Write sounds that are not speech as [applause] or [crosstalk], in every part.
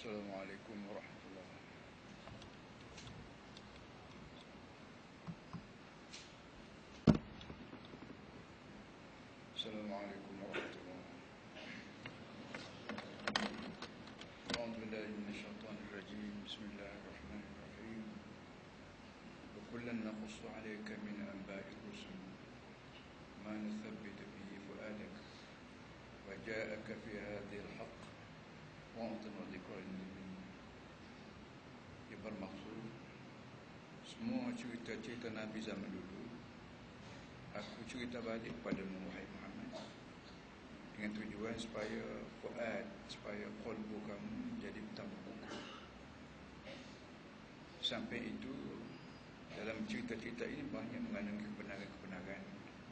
السلام عليكم ورحمة الله. السلام عليكم ورحمة الله. أعوذ بالله من الشيطان الرجيم. بسم الله الرحمن الرحيم. وكلا نقص عليك من أنباء الرسل. ما نثبت به فؤادك. وجاءك في هذه الحق konten yang dikoin. Ia bermaksud semua cerita-cerita Nabi zaman dulu aku cerita balik kepada Muhammad dengan tujuan supaya fuad supaya qalbu kamu jadi tambah kuat. Sampai itu dalam cerita-cerita ini banyak mengandungi kebenaran-kebenaran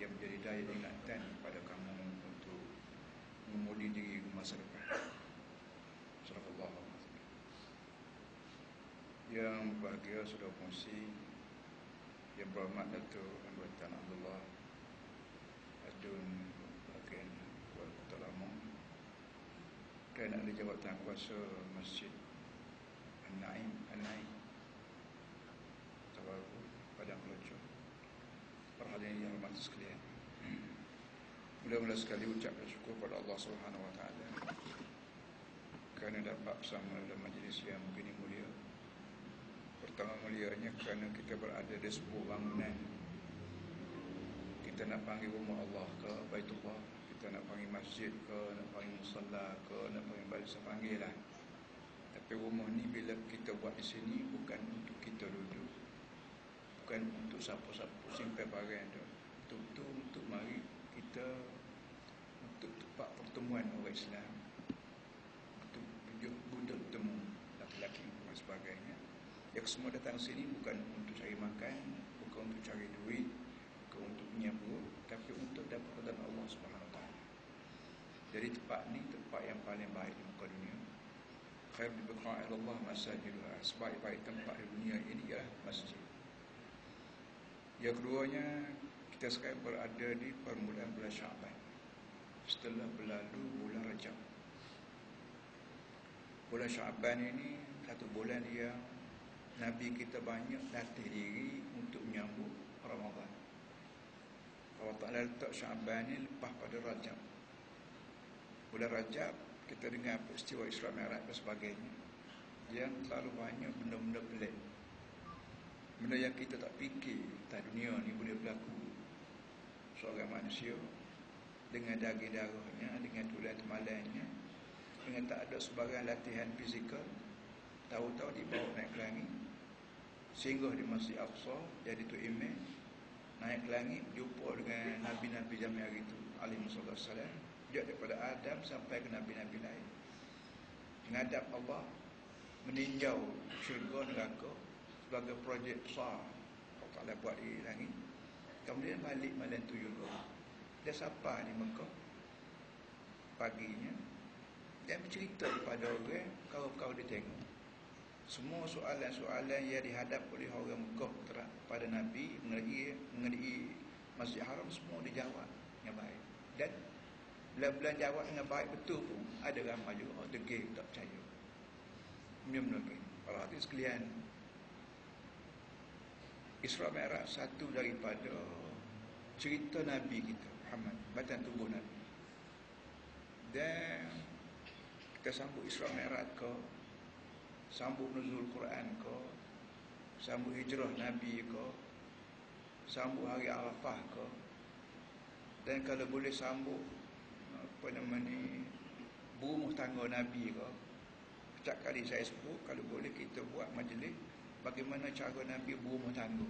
yang menjadi daya ingatan kepada kamu untuk memulih diri masa depan. Sallallahu. Yang bahagia sudah fungsi Yang berhormat Datuk Anwar Abdullah Adun Bagian Kuala Kota Lama Dan ahli jawatan kuasa Masjid An-Naim An-Naim Tawaru Padang Kelojo Perhatian yang hormat sekalian. [clears throat] Mula-mula sekali ucap syukur pada Allah Subhanahu Wa Taala kerana dapat bersama dalam majlis yang begini mulia. Pertama mulianya kerana kita berada di sebuah bangunan. Kita nak panggil rumah Allah ke Baitullah, kita nak panggil masjid ke, nak panggil musalla ke, nak panggil barisan panggil lah. Tapi rumah ni bila kita buat di sini bukan untuk kita duduk. Bukan untuk siapa-siapa simpai barang tu. Untuk, untuk mari kita untuk tempat pertemuan orang Islam budak bertemu laki-laki dan sebagainya. Yang semua datang sini bukan untuk cari makan, bukan untuk cari duit, bukan untuk menyambut, tapi untuk dapat kepada Allah Subhanahu Wa. Jadi tempat ni tempat yang paling baik di muka dunia. Khair di biqa' Allah masajidullah. Sebaik-baik tempat di dunia ini ialah masjid. Yang keduanya, kita sekarang berada di permulaan bulan Syaban. Setelah berlalu bulan Rajab. Bulan Syaban ini satu bulan yang Nabi kita banyak latih diri untuk menyambut Ramadan. Allah Ta'ala letak Syaban ini lepas pada Rajab. Bulan Rajab kita dengar peristiwa Isra Mi'raj dan sebagainya. Yang terlalu banyak benda-benda pelik. Benda yang kita tak fikir tak dunia ni boleh berlaku. Seorang manusia dengan daging darahnya, dengan tulang temalannya, dengan tak ada sebarang latihan fizikal tahu-tahu dibawa naik ke langit singgah di Masjid Aqsa jadi tu imam naik ke langit jumpa dengan nabi-nabi zaman hari itu alaihi wasallam dia daripada Adam sampai ke nabi-nabi lain. Menghadap Allah meninjau syurga neraka sebagai projek besar. Allah Ta'ala buat di langit. Kemudian balik malam tu juga dia sapa di Mekah. Paginya dan bercerita kepada orang kau-kau dia tengok. Semua soalan-soalan yang dihadap oleh orang Mekah pada Nabi mengenai, mengenai Masjid Haram semua dijawab dengan baik. Dan bila-bila jawab dengan baik betul pun. Ada ramai juga degil tak percaya. Benar-benar kalau hati sekalian Isra Mi'raj satu daripada cerita Nabi kita Muhammad batang tubuh Nabi. Dan kita sambut Isra Mi'raj ke sambut nuzul Quran ke sambut hijrah Nabi ke sambut hari Arafah ke dan kalau boleh sambut apa nama ni berumah tangga Nabi ke setiap kali saya sebut kalau boleh kita buat majlis bagaimana cara Nabi berumah tangga.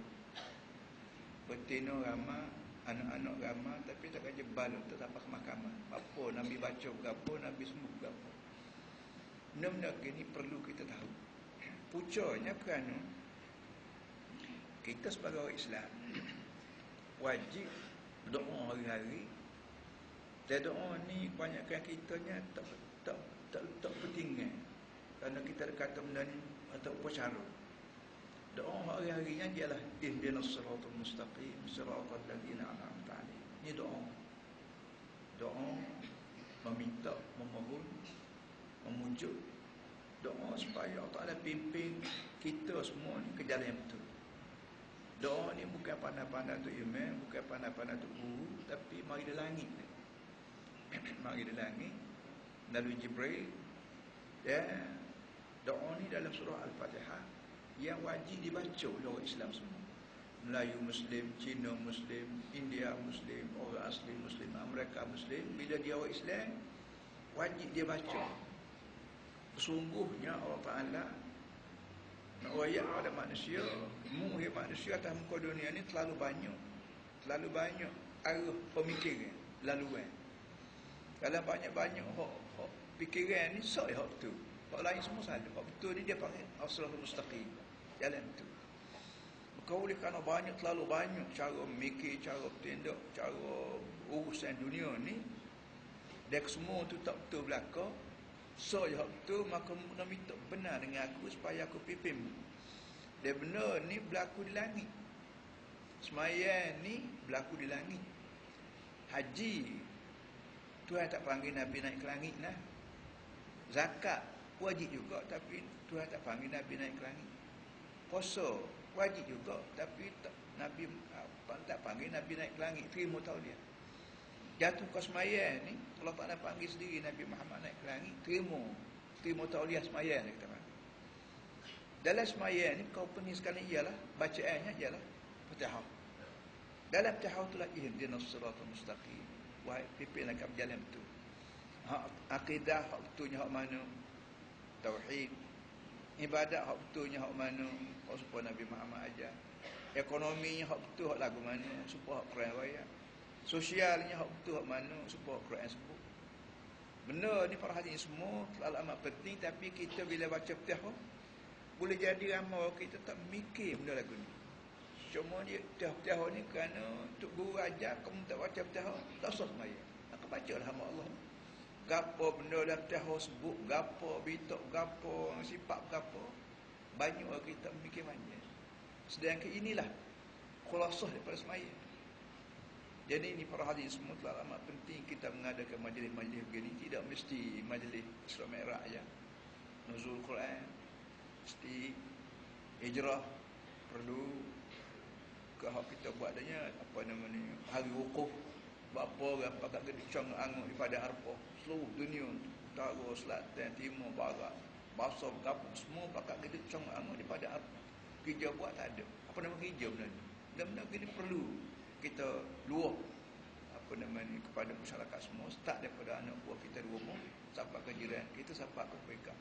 Betina ramah anak-anak ramah tapi tak kerja balon tetap mahkamah. Apa Nabi baca berapa Nabi sembuh berapa benda-benda ini perlu kita tahu. Pucanya kerana kita sebagai orang Islam wajib doa hari-hari. Dan doa ni kebanyakan kitanya tak tak tak, tak pentingnya kerana kita ada kata benda ni atau upacara doa hari-harinya ialah ihdinas siratal mustaqim siratal ladzina an'amta alaihim. Ni doa. Doa meminta memohon memujuk Doa supaya Allah Ta'ala pimpin kita semua ni ke jalan yang betul. Doa ni bukan pandai-pandai tu imam, bukan pandai-pandai tu guru, tapi mari di langit [coughs] mari di langit, lalu Jibril, ya, doa ni dalam surah Al-Fatihah, yang wajib dibaca oleh orang Islam semua. Melayu Muslim, Cina Muslim, India Muslim, orang asli Muslim, Amerika Muslim, bila dia orang Islam, wajib dia baca. Sungguhnya Allah Ta'ala nak pada manusia, muhir manusia atas muka dunia ni terlalu banyak. Terlalu banyak arah pemikiran, laluan. Dalam banyak-banyak hak, hak fikiran ni, sok hak tu. Hak lain semua salah. Hak betul ni dia panggil Asrul Mustaqim. Jalan tu. Kau oleh kerana banyak, terlalu banyak cara mikir, cara bertindak, cara urusan dunia ni, dia semua tu tak betul belakang, So ya tu maka kena minta benar dengan aku supaya aku pimpin. Dia benar ni berlaku di langit. Semayan ni berlaku di langit. Haji Tuhan tak panggil Nabi naik ke langit lah. Zakat wajib juga tapi Tuhan tak panggil Nabi naik ke langit. Puasa wajib juga tapi tak, Nabi tak panggil Nabi naik ke langit. Terima tahu dia jatuh ke semayan ni Allah Ta'ala panggil sendiri Nabi Muhammad naik ke langit terima. Terima tauliah semayan dia kata dalam semayan ni kau pening sekali ialah bacaannya ialah Fatihah dalam Fatihah itulah ihdinas siratal mustaqim. Wahai pimpinlah kami jalan betul. Hak akidah hak betulnya hak mana? Tauhid. Ibadat hak betulnya hak mana? Hak supaya Nabi Muhammad ajar. Ekonominya hak betul hak lagu mana? Supaya hak wayang Sosialnya hak betul hak mana sebab Quran sebut. Benda ni para hadirin semua terlalu amat penting tapi kita bila baca Fatihah boleh jadi ramai kita tak mikir benda lagu ni. Cuma dia Fatihah ni kerana untuk guru ajar kamu tak baca Fatihah tak sah semaya. Maka bacalah hamba Allah. Gapo benda dalam Fatihah sebut, gapo bitok, gapo sifat gapo. Banyak kita mikir banyak. Sedangkan inilah khulasah daripada semaya. Jadi ini para hadis semua telah amat penting kita mengadakan majlis-majlis begini. Tidak mesti majlis Islam Mi'raj ya. Nuzul Quran mesti hijrah perlu hak kita buat adanya apa nama ni hari wukuf. Bapa orang pakat gede cang angut pada arpa seluruh dunia utara selatan timur barat bahasa bergabung semua pakat gede cang angut pada arpa kerja buat tak ada. Apa nama kerja benda ni? Benda-benda gini perlu kita luah apa nama ni kepada masyarakat semua. Start daripada anak buah kita di rumah sampai ke jiran kita sampai ke mereka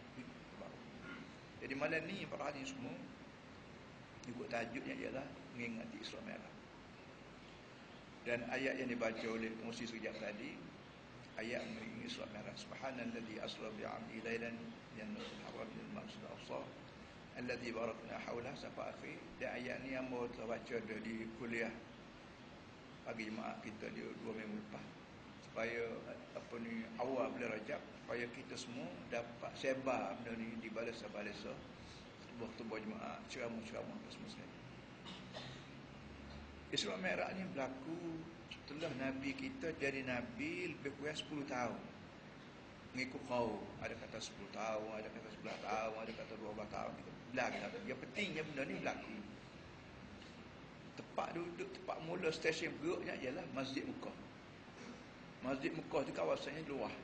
jadi malam ni para hadis semua ikut tajuknya ialah mengingati Islam Merah dan ayat yang dibaca oleh pengusi sejak tadi ayat mengingati Islam Merah subhanalladzi asra bi'abdi laylan yannasul haram lil maqsad afsar alladzi barakna hawlah sampai akhir. Dan ayat ni yang baru telah baca di kuliah pagi jemaah kita dia dua minggu lepas supaya apa ni awal bulan Rajab supaya kita semua dapat sebar benda ni di balasa-balasa waktu buat jemaah ceramah-ceramah apa semua sekali. Isra Mi'raj ni berlaku setelah Nabi kita jadi Nabi lebih kurang 10 tahun. Mengikut kau ada kata 10 tahun, ada kata 11 tahun, ada kata 12 tahun. Berlaku. Yang pentingnya benda ni berlaku tempat duduk tempat mula stesen beruknya ialah Masjid Mekah. Masjid Mekah tu kawasannya luah.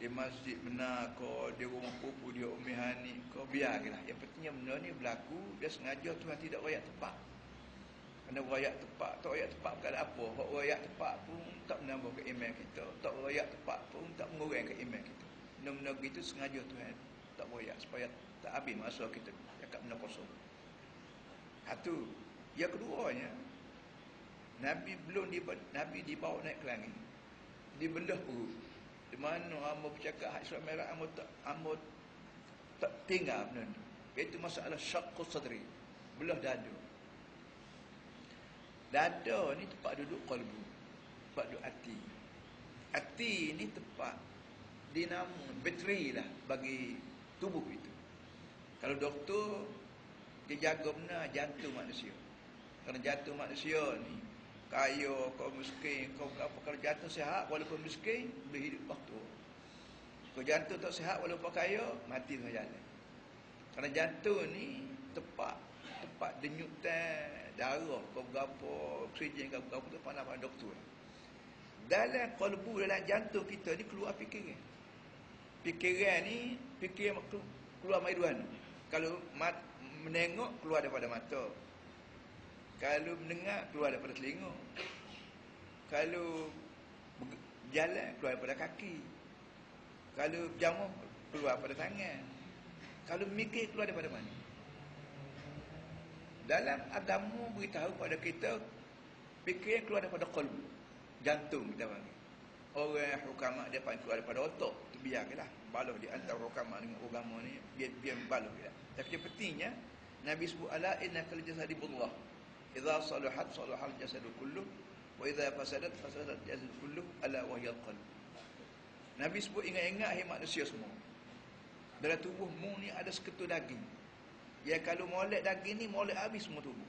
Di masjid benar ko di rumah pupu dia Umi Hani ko biarlah. Yang pentingnya benda ni berlaku dia sengaja Tuhan tidak royak tepat. Kerana royak tepat, tak royak tepat bukan apa. Hak royak tepat pun tak menambah ke iman kita. Tak royak tepat pun tak mengurang ke iman kita. Benda-benda begitu sengaja Tuhan tak royak supaya tak habis masa kita cakap benda kosong. Satu, yang keduanya Nabi belum di Nabi dibawa naik ke langit. Dibelah perut. Di mana hamba bercakap hak Islam merah hamba tak hamba tak tinggal benda ni. Itu masalah syaqqus sadri. Belah dada. Dada ni tempat duduk kalbu. Tempat duduk hati. Hati ni tempat dinamo bateri lah bagi tubuh itu. Kalau doktor dia jaga benar jantung manusia. Kerana jatuh manusia ni Kaya, kau miskin, kau apa Kalau jatuh sihat walaupun miskin Boleh hidup waktu Kalau jantung tak sihat walaupun kaya, mati tengah jalan. Kerana jantung ni tepat tepat denyutan darah kau berapa oksigen kau berapa tu pandang pada doktor. Dalam kalbu dalam jantung kita ni keluar fikiran. Fikiran ni fikiran keluar mai dua Kalau mat, menengok keluar daripada mata. Kalau mendengar keluar daripada telinga. Kalau jalan keluar daripada kaki. Kalau berjamah keluar daripada tangan. Kalau mikir keluar daripada mana? Dalam agama beritahu pada kita fikir keluar daripada qalbu, jantung kita panggil. Orang hukama dia panggil keluar daripada otak. Itu biarlah. Baluh di antara hukama dengan agama ni biar biar baluh dia. Tapi yang pentingnya Nabi sebut ala inna kal jasadi bullah. Idza salahat salahal jasadu kullu wa idza fasadat fasadat jasadu kullu ala wa hiya qalb. Nabi sebut ingat-ingat hai manusia semua. Dalam tubuhmu ni ada seketul daging. Ya kalau molek daging ni molek habis semua tubuh.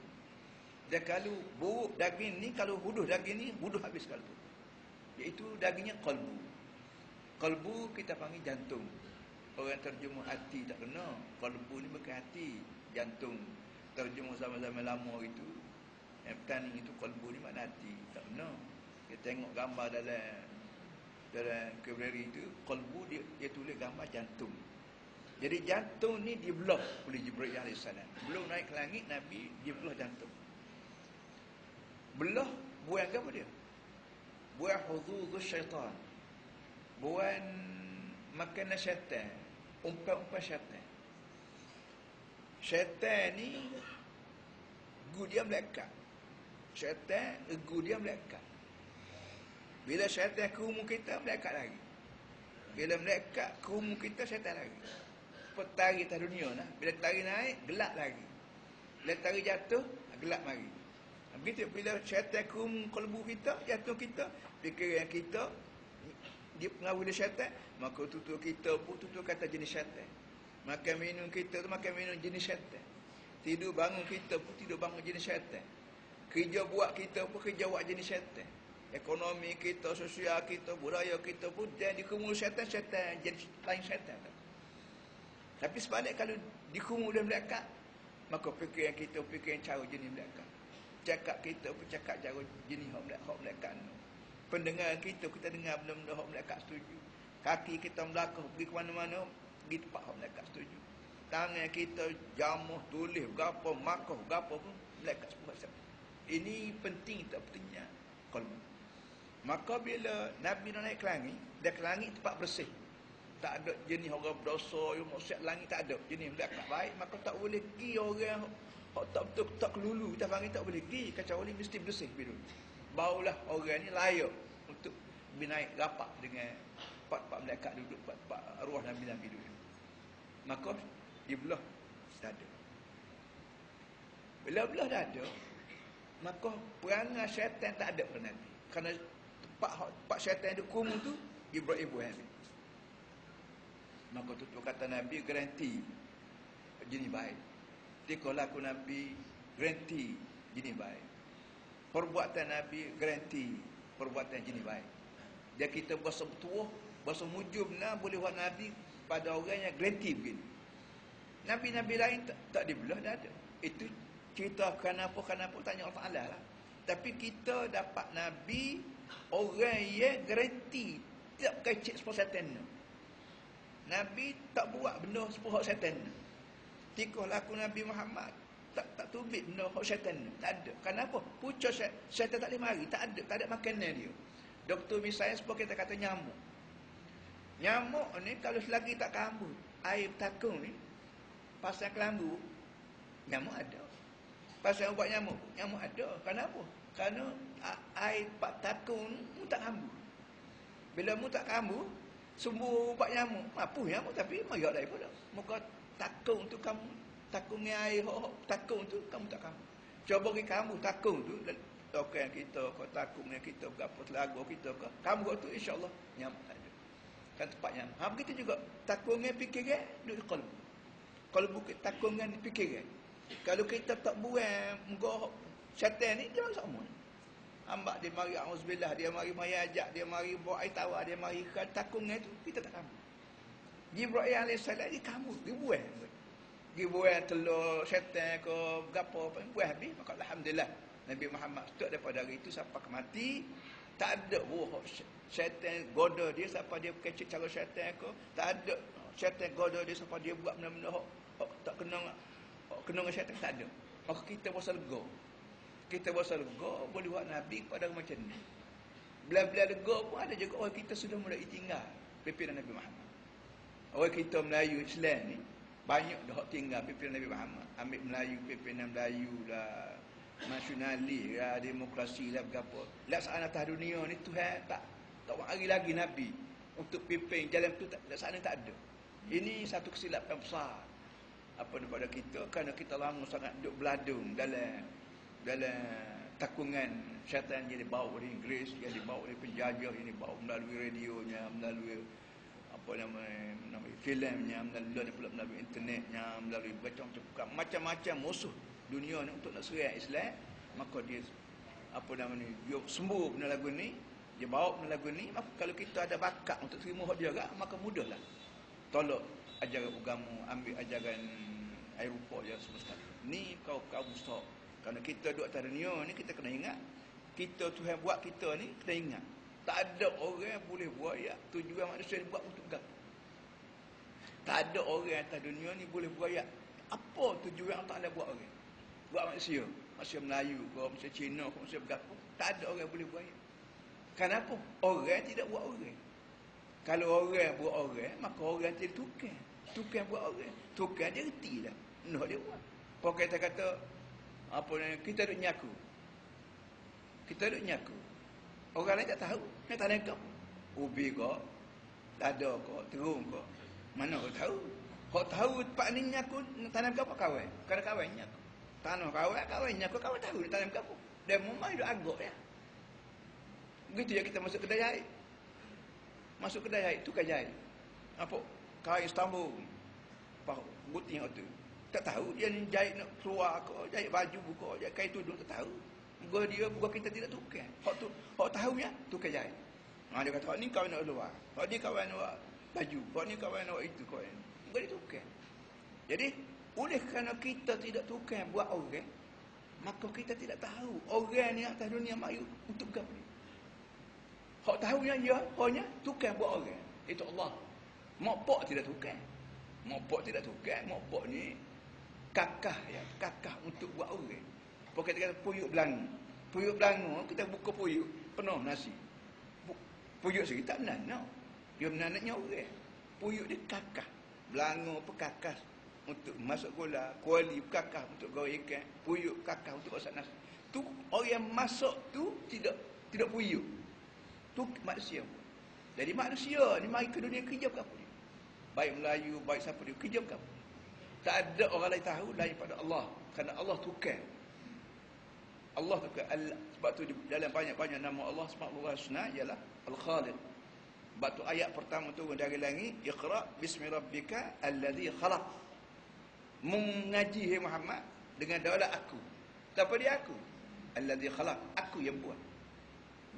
Dia kalau buruk daging ni kalau huduh daging ni huduh habis kalau tu. Iaitu dagingnya kalbu. Kalbu kita panggil jantung. Orang terjemah hati tak kena. Kalbu ni bukan hati, jantung. Terjemah zaman-zaman lama itu. Petani itu kalbu ni makna hati. Tak kena. Kita tengok gambar dalam dalam keberi itu, kalbu dia, dia tulis gambar jantung. Jadi jantung ni dibelah oleh Jibril AS. Belum naik ke langit, Nabi dia belah jantung. Belah buang apa dia? Buang hududus syaitan. Buang makanan syaitan. Umpan-umpan syaitan. Syaitan ni gu dia melekat. Syaitan gu dia melekat. Bila syaitan ke umum kita, melekat lagi. Bila melekat ke umum kita, syaitan lagi petari atas dunia lah. Bila tari naik, gelap lagi. Bila tari jatuh, gelap lagi. Begitu bila syaitan kum kalbu kita, jatuh kita, fikiran kita dia pengaruh dia syaitan, maka tutur kita pun tutur kata jenis syaitan. Makan minum kita tu makan minum jenis syaitan. Tidur bangun kita pun tidur bangun jenis syaitan. Kerja buat kita pun kerja buat jenis syaitan. Ekonomi kita, sosial kita, budaya kita pun jadi kemul syaitan, syaitan jadi lain syaitan. Tapi sebalik kalau dikumul dan melekat, maka fikir yang kita fikir yang cara jenis melekat. Cakap kita pun cakap cara jenis hak melekat. Hak melekat. Pendengar kita, kita dengar benda-benda hak melekat setuju. Kaki kita melakau pergi ke mana-mana, pergi tempat hak melekat setuju. Tangan kita jamuh, tulis, berapa, makah, berapa pun melekat semua. Ini penting tak pentingnya. Kalau Maka bila Nabi naik ke langit, dia ke langit tempat bersih. Tak ada jenis orang berdosa yang maksiat langit tak ada. Jenis tak baik maka tak boleh pergi orang hok tak betul tak kelulu kita panggil tak boleh pergi. Kecuali mesti bersih biru barulah orang ni layak untuk binaik rapat dengan empat-empat malaikat duduk empat-empat arwah Nabi Nabi duduk maka dia belah dada bila belah dada maka perangai syaitan tak ada pada Nabi kerana tempat, tempat syaitan duduk kumu tu Ibrahim Ibrahim Maka tutup kata Nabi garanti jenis baik. Tiko laku Nabi garanti jenis baik. Perbuatan Nabi garanti perbuatan jenis baik. Dia kita bahasa betul, bahasa mujub nak boleh buat Nabi pada orang yang garanti begini. Nabi-Nabi lain tak, tak dibelah dah ada. Itu cerita kenapa kenapa tanya Allah Taala lah. Tapi kita dapat Nabi orang yang garanti tidak kecil sepuluh setan. Nabi tak buat benda sepuluh hak syaitan. Tikah laku Nabi Muhammad tak tak tubik benda hak syaitan. Tak ada. Kenapa? Syaitan, syaitan tak boleh mari. Tak ada. Tak ada makanan dia. Doktor misalnya sebab kita kata nyamuk. Nyamuk ni kalau selagi tak kambuh, air takung ni, pasal kelambu, nyamuk ada. Pasal ubat nyamuk, nyamuk ada. Kenapa? Kerana air pak takung ni tak kambuh. Bila mu tak kambuh, sembuh ubat nyamuk. Mampu nyamuk tapi mayak daripada. Muka takung tu kamu takung ni air hok takung tu kamu tak kamu. Cuba pergi kamu takung tu token kita kau takung ni kita berapa telaga kita ke. Kamu tu insya-Allah nyamuk tak ada. Kan tempat nyamuk. Ha begitu juga takung ni fikir ke duduk qalbu. Kalau bukan takung ni fikir ke. Kalau kita tak buang muka syaitan ni dia sama. Ambak dia mari auzubillah, dia mari mari ajak, dia mari bawa air tawar, dia mari takungnya itu kita tak tahu. Jibril alaihissalam ni kamu dia buah. Dia buah telur syaitan ke gapo buah habis maka alhamdulillah Nabi Muhammad sejak daripada hari itu sampai ke mati tak ada buah syaitan goda dia siapa dia kecil cara syaitan ke tak ada syaitan goda dia siapa dia buat benda-benda hok, tak kena kena dengan syaitan? Tak ada. Maka kita bosan lega kita bosan lega boleh buat nabi pada macam ni. Bila-bila lega pun ada juga orang kita sudah mulai tinggal pimpinan Nabi Muhammad. Orang kita Melayu Islam ni banyak dah tinggal pimpinan Nabi Muhammad. Ambil Melayu pimpinan Melayu lah nasionalis lah demokrasi lah berapa. Laksanaan atas dunia ni Tuhan tak tak hari lagi Nabi. Untuk pimpin jalan tu tak laksanaan tak ada. Ini satu kesilapan besar apa daripada kita. Kerana kita lama sangat duduk beladung dalam dalam takungan syaitan. Yang dibawa oleh Inggeris yang dibawa oleh penjajah yang dibawa melalui radionya melalui apa nama nama filmnya melalui pula melalui internetnya melalui macam-macam macam-macam musuh dunia ni untuk nak serai Islam. Maka dia apa nama ni dia sembuh benda lagu ni dia bawa benda lagu ni. Maka kalau kita ada bakat untuk terima hak dia maka mudahlah tolak ajaran agama ambil ajaran Eropah je semua sekali. Ni kau kau besar kerana kita duduk atas dunia ni kita kena ingat. Kita Tuhan buat kita ni kena ingat. Tak ada orang yang boleh buat ya tujuan manusia buat untuk gapo tak ada orang atas dunia ni boleh buat ya. Apa tujuan Allah Taala buat orang? Buat manusia. Manusia Melayu ke manusia Cina ke manusia berapa tak ada orang boleh buat kenapa? Orang tidak buat orang. Kalau orang buat orang maka orang tidak tukar tukar buat orang. Tukar dia reti lah noh dia buat. Pokok kita kata apa ni kita duk nyaku. Kita duk nyaku. Orang lain tak tahu. Nak tanya kau. Ubi kau dada kau terung kau. Mana kau tahu? Kau tahu pak ni nyaku tanam kau apa kawan. Kadang kawan nyaku. Tanah kawan kawannya aku kawan tahu dia tanam kapu. Dia memang dia agak ya. Begitu ya kita masuk kedai jahit. Masuk kedai jahit tu kedai jahit. Apa? Kain Istanbul. Pak buting tu. Tak tahu dia jahit nak keluar ke, jahit baju buka, jahit kain tudung tak tahu. Bukan dia, bukan kita tidak tukar. Hak tu, hak tahu ya, tukar jahit. Ha, dia kata, ni kawan nak keluar. Hak ni kawan nak baju. Hak ni kawan nak itu kawan. Bukan dia tukar. Jadi, oleh kerana kita tidak tukar buat orang, maka kita tidak tahu orang ni atas dunia mayu untuk apa ni. Hak tahunya ya, hanya tukar buat orang. Itu Allah. Mopok tidak tukar. Mopok tidak tukar. Mopok ni kakah ya, kakah untuk buat orang. Pokok kata puyuk belangu. Puyuk belangu, kita buka puyuk, penuh nasi. Puyuk sikit tak nak, no. Dia menanaknya orang. Puyuk dia kakah. Belangu apa kakah untuk masuk gula, kuali kakak untuk goreng ikan, puyuk kakak untuk masak nasi. Tu orang yang masuk tu tidak tidak puyuk. Tu manusia. Jadi manusia ni mari ke dunia kerja apa ni? Baik Melayu, baik siapa dia kerja apa? Tak ada orang lain tahu lain pada Allah. Kerana Allah tukar. Allah tukar. Sebab tu dalam banyak-banyak nama Allah wa taala ialah Al-Khaliq. Sebab tu ayat pertama turun dari langit, Iqra bismi rabbika alladhi khalaq mengaji Muhammad dengan daulat aku. Siapa dia aku? Allazi khalaq. Aku yang buat.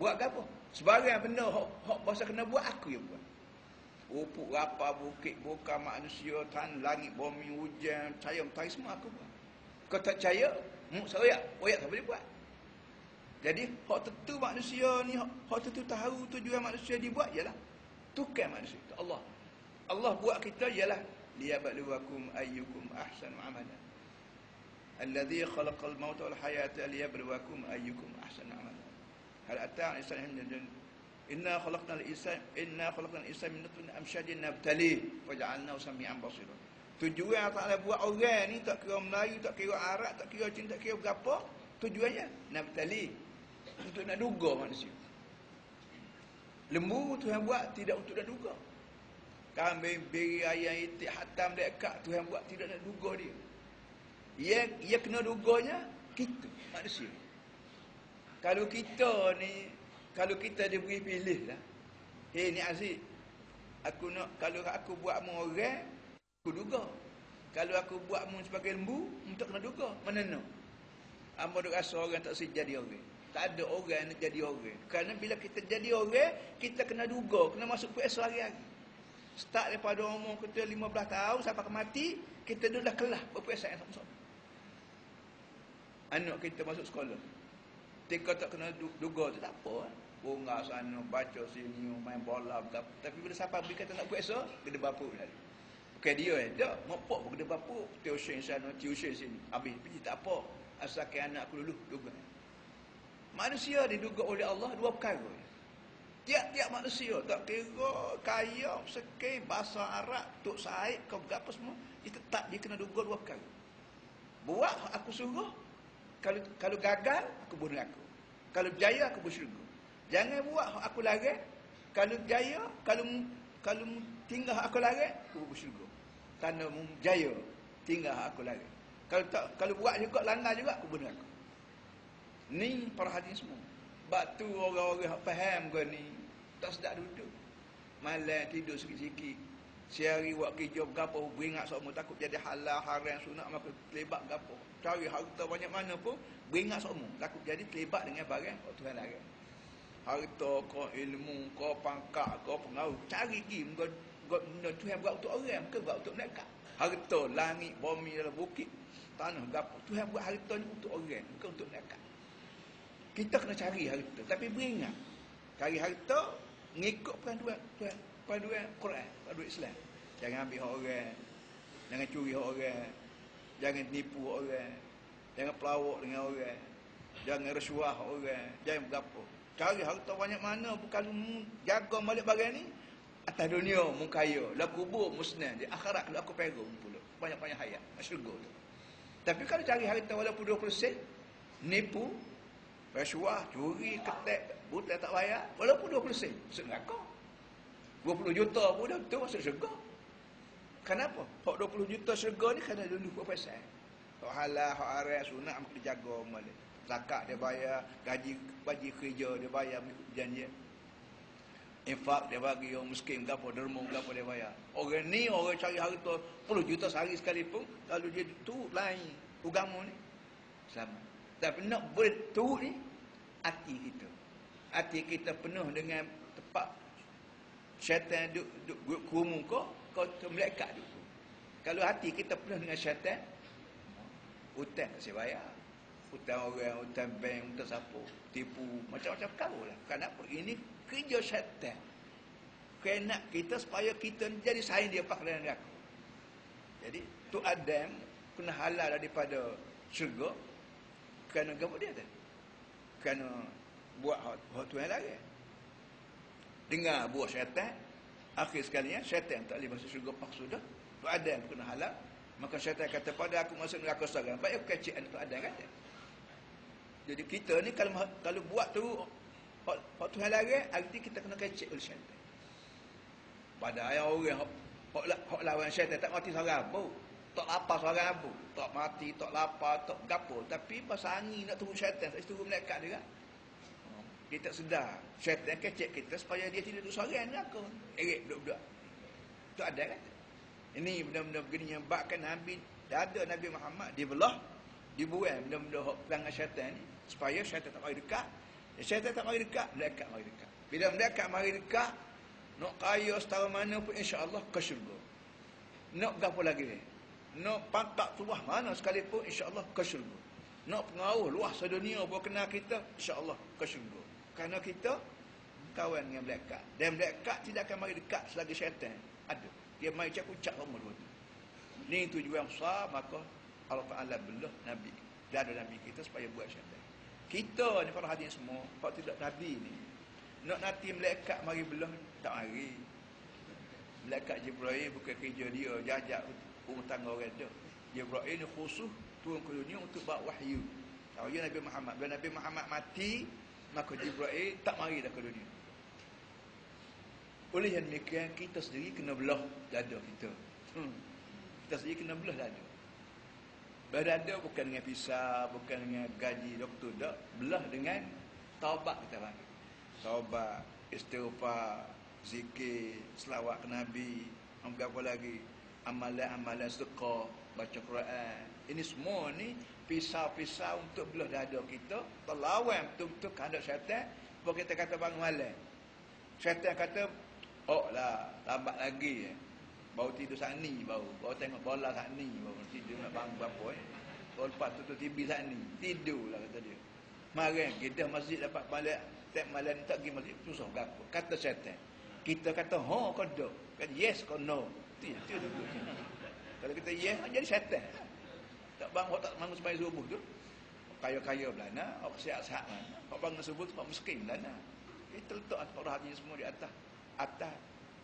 Buat apa? Sebagai benda hok hok bahasa kena buat aku yang buat. Upuk apa bukit buka manusia tan langit bumi hujan cahaya matahari semua aku buat. Kau tak percaya? Mu saya, oyak tak boleh buat. Jadi hok tentu manusia ni hok tentu tahu tujuan manusia dibuat ialah tukar manusia. Allah. Allah buat kita ialah liyabluwakum ayyukum ahsanu amala alladhi khalaqal mauta wal hayata liyabluwakum ayyukum ahsanu amala hal insan hindan inna khalaqnal insana inna khalaqnal insana min nutfatin amshajin nabtali waja'alnahu samian basira tujuan Allah buat orang ni tak kira Melayu tak kira Arab tak kira Cina tak kira berapa tujuannya nabtali untuk nak duga manusia lembu Tuhan buat tidak untuk nak duga Kambing, beri, ayam, itik, hatam, dekat Tuhan buat tidak nak duga dia. Ia, ia kena duganya kita, manusia. Kalau kita ni, kalau kita diberi pilih lah. Hei ni Aziz, aku nak, kalau aku buat mu orang, aku duga. Kalau aku buat mu sebagai lembu, untuk kena duga. Mana nak? Amba duk rasa orang tak sih jadi orang. Tak ada orang nak jadi orang. Kerana bila kita jadi orang, kita kena duga, kena masuk esok hari-hari. Start daripada umur kita 15 tahun sampai ke mati, kita dah dah kelah berperasaan sama-sama. Anak kita masuk sekolah. Tika tak kena duga tu tak apa. Eh? Bunga sana, baca sini, main bola, berapa. Tapi bila siapa beri kata nak puasa, kena bapa lagi. Bukan dia eh. Tak, mopok pun kena bapa. Tuition sana, tuition sini. Habis, pergi tak apa. Asalkan anak aku luluh, duga. Manusia diduga oleh Allah dua perkara. Tiap-tiap manusia tak kira kaya, sekir, bahasa Arab, Tok Said, kau berapa semua, dia tetap dia kena duga dua perkara. Buat aku suruh, kalau kalau gagal, aku bunuh aku. Kalau jaya, aku bersyurga. Jangan buat aku lari. Kalau jaya, kalau kalau tinggal aku lari, aku bersyurga. Kerana jaya, tinggal aku lari. Kalau tak kalau buat juga langgar juga aku bunuh aku. Ni perhatian semua. Batu orang-orang faham ke ni. Tak sedap duduk. Malam tidur sikit-sikit. Sehari buat kerja berapa, beringat semua takut jadi halal, haram, sunat, maka terlibat berapa. Cari harta banyak mana pun, beringat semua. Takut jadi terlibat dengan barang, oh Tuhan larang. Harta, kau ilmu, kau pangkat, kau pengaruh. Cari pergi, kau Tuhan buat untuk orang, bukan buat untuk mereka. Harta, langit, bumi, dalam bukit, tanah, berapa. Tuhan buat harta ni untuk orang, bukan untuk mereka. Kita kena cari harta, tapi beringat. Cari harta, ngikut panduan Tuhan, panduan Quran, panduan Islam. Jangan ambil hak orang. Jangan curi hak orang. Jangan hak orang. Jangan pelawak dengan orang. Jangan rasuah orang. Jangan berapa. Cari harta banyak mana kalau jaga balik bagian ni. Atas dunia mu kaya. Lah kubur musnah. Di akhirat kalau aku pegang pula. Banyak-banyak hayat. Syurga tu. Tapi kalau cari harta walaupun 20 sen. Nipu. Rasuah. Curi. Ketek. Buta tak bayar. Walaupun 20 sen. Masuk neraka. 20 juta pun dah betul masuk syurga. Kenapa? Hak 20 juta syurga ni kena dulu buat pasal. Hak halal, hak haram, sunat mesti jaga balik. Zakat dia bayar, gaji bagi kerja dia bayar janji. Infak dia bagi orang miskin gapo derma gapo dia bayar. Orang ni orang cari harta 10 juta sehari sekalipun kalau dia tu lain agama ni. Sama. Tapi nak betul ni hati kita. Hati kita penuh dengan tepat syaitan duk, duk kumu kau kau tu melekat duk. Kalau hati kita penuh dengan syaitan hutang tak saya bayar. Hutang orang, hutang bank, hutang siapa, tipu, macam-macam kau lah. Kenapa? Ini kerja syaitan. Kena kita supaya kita jadi saing dia pak dengan aku. Jadi tu Adam kena halal daripada syurga kerana gapo dia tu? Kerana buat hak, hak Tuhan lagi. Dengar buah syaitan, akhir sekalinya syaitan tak boleh masuk syurga pak sudah. Tu Adam kena halal. Maka syaitan kata pada aku masuk neraka sekarang. Baik kecil tu Adam kata. Jadi kita ni kalau kalau buat tu hak, Tuhan lagi, arti kita kena kecil oleh syaitan. Pada ayat orang hak, lawan syaitan tak mati seorang apa. Tak lapar seorang apa. Tak mati, tak lapar, tak gapo. Tapi pasal angin nak turun syaitan, tak turun melekat dia kan. Kita sedar syaitan kecek kita supaya dia tidak duduk seorang ni aku. Erik duduk-duduk. Itu ada kan? Ini benda-benda begini yang bakkan Nabi dada Nabi Muhammad dibelah, dibuang benda-benda pelanggan syaitan ni supaya syaitan tak mari dekat. Syaitan tak mari dekat, melekat mari dekat. Bila melekat mari dekat, nak kaya setara mana pun insya-Allah ke syurga. Nak gapo lagi ni? Nak pangkat tuah mana sekalipun insya-Allah ke syurga. Nak pengaruh luas sedunia buat kenal kita insya-Allah ke syurga. Kerana kita kawan dengan melekat. Dan melekat tidak akan mari dekat selagi syaitan ada. Dia mari cak ucap sama dua tu. Ni tujuan besar maka Allah Taala belah Nabi. Dia ada Nabi kita supaya buat syaitan. Kita ni para hadirin semua, kalau tidak Nabi ni, nak nanti melekat mari belah, tak mari. Melekat Jibril bukan kerja dia, jajak rumah tangga orang dia. Jibril ni khusus turun ke dunia untuk bawa wahyu. Kalau ya Nabi Muhammad, bila Nabi Muhammad mati, maka Jibril tak mari dah ke dunia. Oleh yang demikian, kita sendiri kena belah dada kita. Hmm. Kita sendiri kena belah dada. Belah dada bukan dengan pisau, bukan dengan gaji doktor, tak. Belah dengan taubat kita panggil. Taubat, istighfar, zikir, selawat ke Nabi, apa lagi, amalan-amalan sedekah, baca Quran. Ini semua ni pisau-pisau untuk belah dada kita, terlawan betul-betul kehendak syaitan. Sebab kita kata bang malam. Syaitan kata Oh lah, lambat lagi eh. Baru tidur saat ni baru. Baru tengok bola saat ni baru. Tidur nak bangun berapa eh. Baru lepas tutup TV saat ni. Tidur lah kata dia. Mari kita masjid dapat balik. Tak malam tak pergi masjid. Susah berapa. Kata syaitan. Kita kata ho kau do. Kata yes kau no. Itu duduk. Kalau kita yes jadi syaitan. Tak bangun tak bangun sampai subuh tu. Kaya-kaya belana, orang sihat-sihat mana. Bangun subuh tu, kau miskin belana. Itu letak hati semua di atas atas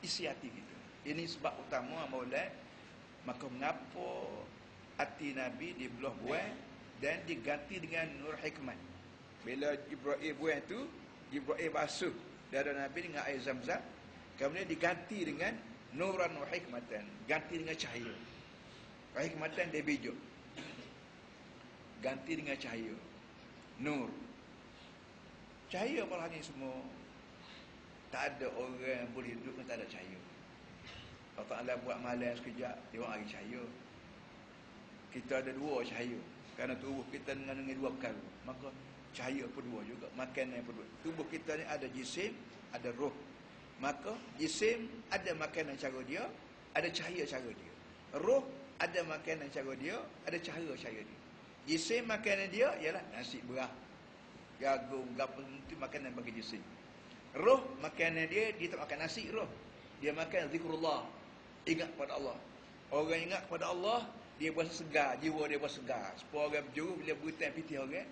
isi hati kita. Ini sebab utama Maulid maka mengapa hati Nabi dibelah buah dan diganti dengan nur hikmat. Bila Ibrahim buah tu, Ibrahim basuh darah Nabi dengan air zam-zam, kemudian diganti dengan nuran wa hikmatan, ganti dengan cahaya. Hikmatan dia bijuk. Ganti dengan cahaya. Nur. Cahaya apa ni semua tak ada orang boleh hidup tak ada cahaya. Allah Ta'ala buat malam sekejap, orang hari cahaya. Kita ada dua cahaya. Kerana tubuh kita dengan, dua perkara. Maka cahaya pun dua juga. Makanan pun dua. Tubuh kita ni ada jisim, ada roh. Maka jisim ada makanan cara dia, ada cahaya cara dia. Roh ada makanan cara dia, ada cahaya cara dia. Jisim makanan dia ialah nasi berah. Jagung, gapun itu makanan bagi jisim. Roh makanan dia dia tak makan nasi roh. Dia makan zikrullah. Ingat pada Allah. Orang ingat pada Allah, dia berasa segar, jiwa dia berasa segar. Supaya orang berjuru bila berhutang pitih orang.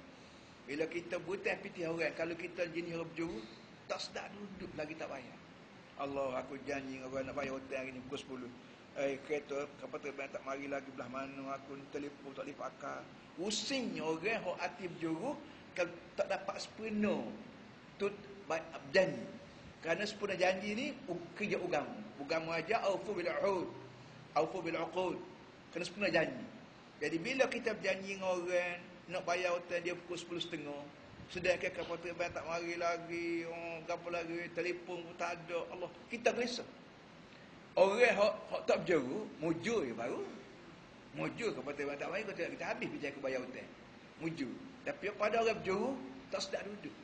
Bila kita berhutang pitih orang, kalau kita jenis orang berjuru, tak sedap duduk lagi tak bayar. Allah, aku janji orang nak bayar hutang hari ni pukul 10. Eh, kereta, kapal terbang tak mari lagi belah mana, aku telefon tak boleh pakai. Usingnya orang yang hati berjuru, tak dapat sepenuh, tu janji. Kerana sepuluh janji ni kerja ugam. Ugam aja aufu bil uhud. Aufu bil uqud. Kena sepuluh janji. Jadi bila kita berjanji dengan orang nak bayar hutang dia pukul 10.30 sedangkan kapal terbang tak mari lagi, oh, apa lagi, telefon pun tak ada. Allah, kita gelisah. Orang yang tak berjeru, mujur je baru. Mujur kapal terbang tak mari, kita, kita habis bicara ke bayar hutang. Mujur. Tapi pada orang berjeru, tak sedap duduk.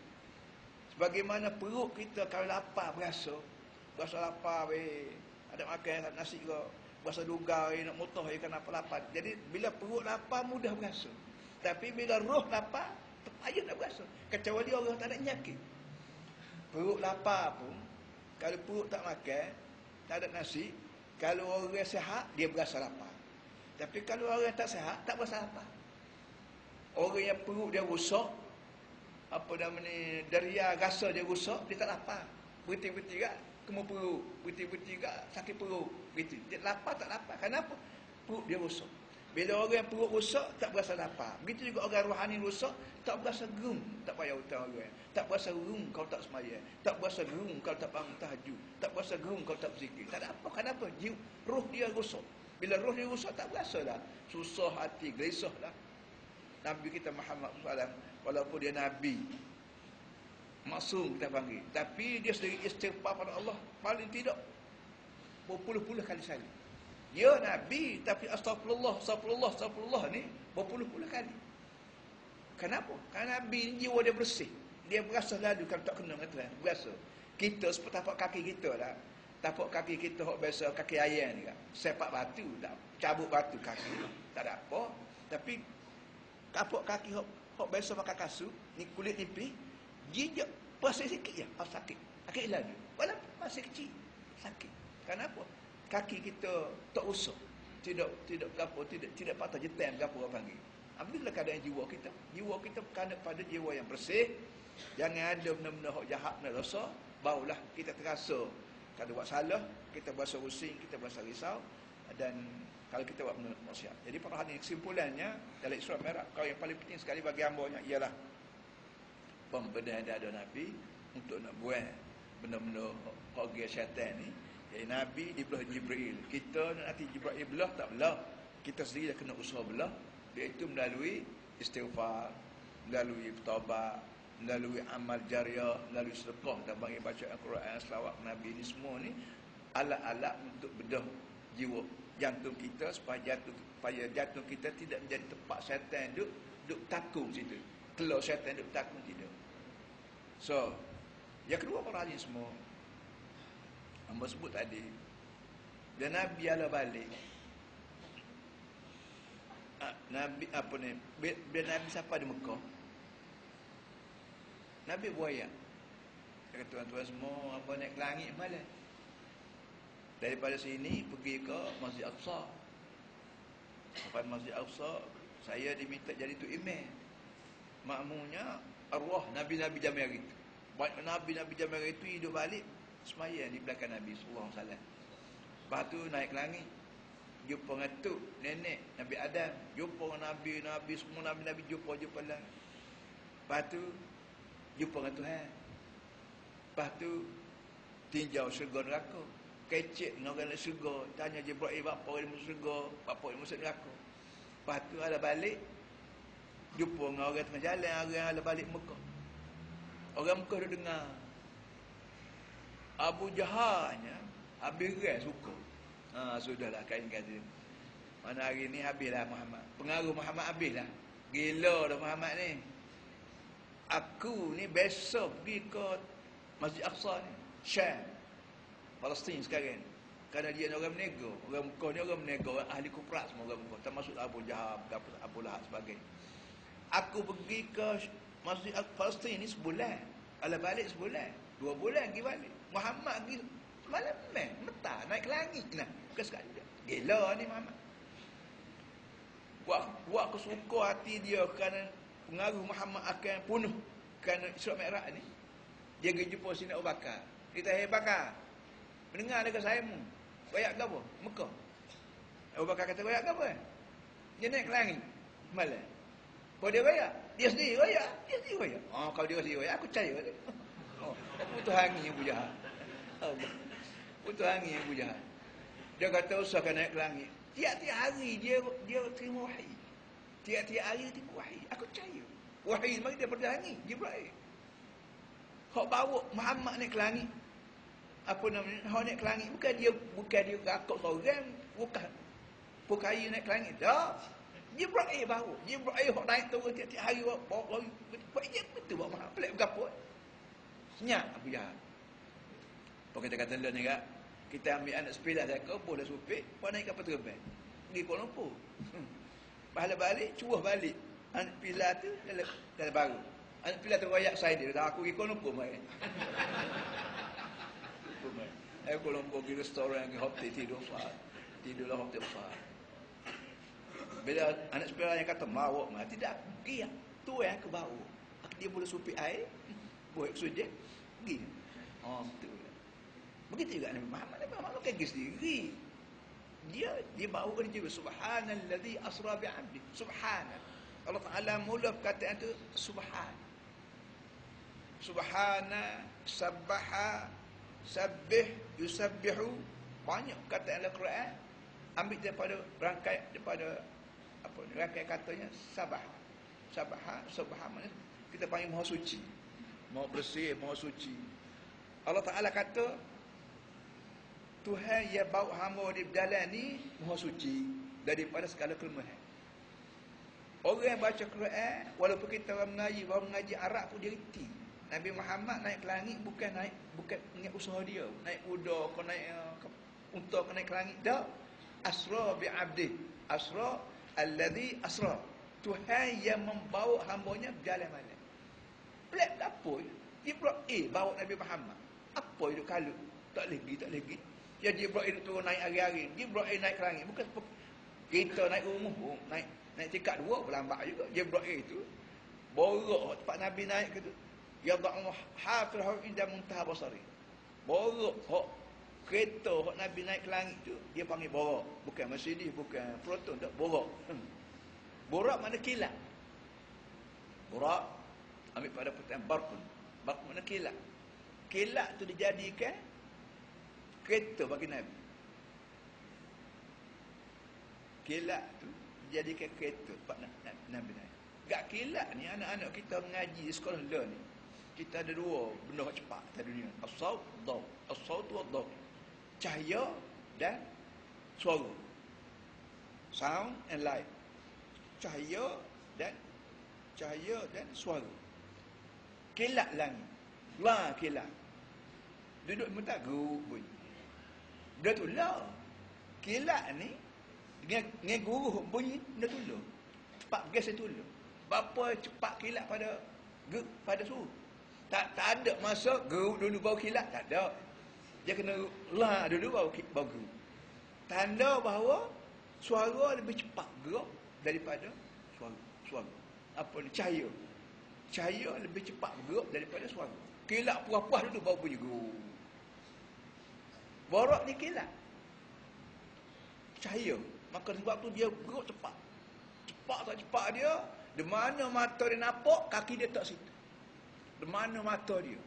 Sebagaimana perut kita kalau lapar berasa. Berasa lapar weh. Ada makan nasi ke. Berasa duga weh nak mutah weh kenapa lapar. Jadi bila perut lapar mudah berasa. Tapi bila roh lapar payah nak berasa. Kecuali orang tak ada nyakit. Perut lapar pun kalau perut tak makan tak ada nasi kalau orang sehat dia berasa lapar. Tapi kalau orang tak sehat tak berasa lapar. Orang yang perut dia rosak apa nama ni deria rasa dia rusak dia tak lapar berhenti-berhenti kan kemu perut berhenti-berhenti kan sakit perut. Berhenti dia lapar tak lapar? Kenapa? Perut dia rusak bila orang yang perut rusak tak berasa lapar. Begitu juga orang rohani rusak tak berasa gerung tak payah hutang orang. Tak berasa gerung kau tak semaya. Tak berasa gerung kau tak bangun tahajud. Tak berasa gerung kau tak berzikir. Tak ada apa. Kenapa? Jiwa roh dia rusak bila roh dia rusak tak berasa lah susah hati gelisah lah Nabi kita Muhammad SAW walaupun dia Nabi maksum kita panggil. Tapi dia sendiri istighfar pada Allah paling tidak berpuluh-puluh kali sekali dia Nabi tapi astagfirullah astagfirullah astagfirullah ni berpuluh-puluh kali. Kenapa? kerana Nabi ni jiwa dia bersih. Dia berasa lalu kalau tak kena Tuhan berasa. Kita seperti tapak kaki kita lah. Tapak kaki kita hok biasa kaki ayam ni kan sepak batu tak. Cabut batu kaki. Tak ada apa. Tapi tapak kaki hok Hok biasa pakai kasut, ni kulit nipis, gigit pasal sikit je, pas sakit. Sakit lagi. Walaupun masih kecil, sakit. Kenapa? Kaki kita tak usah. Tidak tidak gapo, tidak tidak patah jetem gapo orang panggil. Alhamdulillah keadaan jiwa kita. Jiwa kita kena pada jiwa yang bersih. Jangan ada benda-benda hok jahat nak rasa, barulah kita terasa kalau buat salah, kita berasa pusing, kita berasa risau dan kalau kita buat benda maksiat. Jadi para hadirin kesimpulannya dalam Isra Mi'raj kau yang paling penting sekali bagi hamba-Nya ialah pembenahan dada Nabi untuk nak buat benda-benda kogel syaitan ni. Jadi Nabi dibelah Jibril. Kita nanti Jibril belah tak belah. Kita sendiri dah kena usaha belah. Iaitu melalui istighfar, melalui taubat, melalui amal jariah, melalui sedekah dan bagi baca Al-Quran, selawat Nabi ni semua ni alat-alat untuk bedah jiwa jantung kita supaya jantung supaya jantung kita tidak menjadi tempat syaitan duk duk takung situ. Telur syaitan duk takung situ. So, yang kedua para ahli semua. Hamba sebut tadi. Dan Nabi ala balik. Ah, Nabi apa ni? Bila Nabi siapa di Mekah? Nabi buaya. Dia kata tuan-tuan semua apa naik ke langit malam. Daripada sini pergi ke Masjid Aqsa. Sampai Masjid Aqsa, saya diminta jadi tu imam. Makmunya arwah Nabi-Nabi zaman hari itu. Banyak Nabi-Nabi zaman hari itu hidup balik semaya di belakang Nabi sallallahu alaihi wasallam. Lepas tu naik ke langit. Jumpa dengan tu nenek Nabi Adam, jumpa dengan Nabi-Nabi semua Nabi-Nabi jumpa jumpa lah. Lepas tu jumpa dengan Tuhan. Lepas tu tinjau syurga neraka. Kecek dengan orang syurga, tanya Jibril apa orang syurga, apa orang masuk neraka. Lepas tu ada balik jumpa dengan orang tengah jalan, orang ada balik Mekah. Orang Mekah dia dengar Abu Jahalnya habis gas suka. Ha sudahlah kain kata. Mana hari ni habislah Muhammad. Pengaruh Muhammad habislah. Gila dah Muhammad ni. Aku ni besok pergi ke Masjid Aqsa ni. Syam. Palestin sekarang. Kerana dia ni orang menego. Orang Mekah ni orang menego. Orang ahli kuprat semua orang Mekah. Termasuk Abu Jahab, Abu Lahab sebagainya. Aku pergi ke Masjid Palestin ni sebulan. Kalau balik sebulan. Dua bulan pergi balik. Muhammad pergi malam meh. Metah naik ke langit. Nah, bukan sekali. Gila ni Muhammad. Buat, buat kesuka hati dia kerana pengaruh Muhammad akan punuh kerana Isra Mi'raj ni. Dia pergi jumpa sini Abu Bakar. Kita hey Bakar. Mendengar dekat saya mu. Bayak apa? Mekah. Abu Bakar kata bayak apa? Dia naik ke langit. Malam. Kau dia bayak? Dia sendiri bayak. Dia sendiri bayak. Oh, kalau dia sendiri bayak, aku percaya. [laughs] Oh, putus angin Abu Jahal. Putus angin Abu Jahal. Dia kata usahakan naik ke langit. Tiap-tiap hari dia dia terima wahai. Tiap-tiap hari dia terima wahai. Aku percaya. Wahai mari daripada langit. Jibril. Hak bawa Muhammad naik ke langit. Apa namanya? Hak naik ke langit. Bukan dia bukan dia rakok seorang. Bukan. Pukayu naik ke langit. Tak. Jibril bawa. Jibril hak naik turun tiap-tiap hari. Bawa lagi. Buat je betul bawa Muhammad. Pelik berapa. Senyap Abu Jahal. Apa kita kata dulu ni kak? Kita ambil anak sepeda saya ke, boleh supik, buat naik kapal terbang. Pergi Kuala Lumpur. Hmm. Pahala balik, cuah balik. Anak pila tu, dalam, dalam baru. Anak pila tu royak saya dia. Kata, aku pergi Kuala Lumpur main. [laughs] Kuala Lumpur pergi restoran, pergi hotel, tidur. Tidurlah hotel faham. Bila anak sepeda yang kata, mawak mah, tidak, pergi. Tu yang aku bawa. Dia boleh supik air, buat sujud, pergi. Oh, betul. Begitu juga Nabi Muhammad. Nabi Muhammad kan sendiri. Dia dia bawa kan juga subhanallazi asra bi 'abdi. Subhana. Allah Taala mula perkataan itu subhan. Subhana, sabbaha, sabbih, yusabbihu. Banyak perkataan dalam Quran ambil daripada rangkai daripada apa ni rangkai katanya sabah. Sabaha, subhana kita panggil maha suci. Maha bersih, maha suci. Allah Taala kata Tuhan yang bawa hamba di dalam ni maha suci daripada segala kelemahan. Orang yang baca Quran walaupun kita orang mengaji, orang mengaji Arab pun dia reti. Nabi Muhammad naik ke langit bukan naik bukan ingat usaha dia, naik kuda ke naik uh, unta ke naik ke langit. Tak. Asra bi abdi. Asra alladhi asra. Tuhan yang membawa hambanya berjalan malam. Pelik apa? Ibrahim bawa Nabi Muhammad. Apa itu kalau tak lagi tak lagi Ya Jibril turun naik hari-hari. Jibril naik ke langit. Bukan kita naik rumah pun. Naik naik tingkat dua berlambat juga. Jibril itu. Borok tempat Nabi naik ke tu. Ya Allah hafir hau indah muntah basari. Borok. Kereta hok Nabi naik ke langit tu. Dia panggil borok. Bukan Mercedes. Bukan Proton. Tak. Borok. Hmm. Borok mana kilat. Borok. Ambil pada pertanyaan barkun. Barkun mana kilat. Kilat tu dijadikan kereta bagi Nabi. Kilat tu jadikan kereta Pak Nabi Nabi. Gak kilat ni anak-anak kita mengaji di sekolah learn ni. Kita ada dua benda cepat di dunia. As-saut, daw. As-saut wa daw. Cahaya dan suara. Sound and light. Cahaya dan cahaya dan suara. Kilat langit. Lah kilat. Duduk mentagu bunyi. Dia tulah. Kilat ni dengan, guru bunyi dia tulah. Cepat gas dia tulah. Berapa cepat kilat pada pada suhu. Tak tak ada masa geruk dulu bau kilat, tak ada. Dia kena lah dulu bau bau geruk. Tanda bahawa suara lebih cepat gerak daripada suara. suara. Apa ni? Cahaya. Cahaya lebih cepat bergerak daripada suara. Kilat puas-puas dulu bau bunyi geruk. Borak ni kilat. Cahaya. Maka sebab tu dia gerak cepat. Cepat tak cepat dia, di mana mata dia nampak, kaki dia tak situ. Di mana mata dia?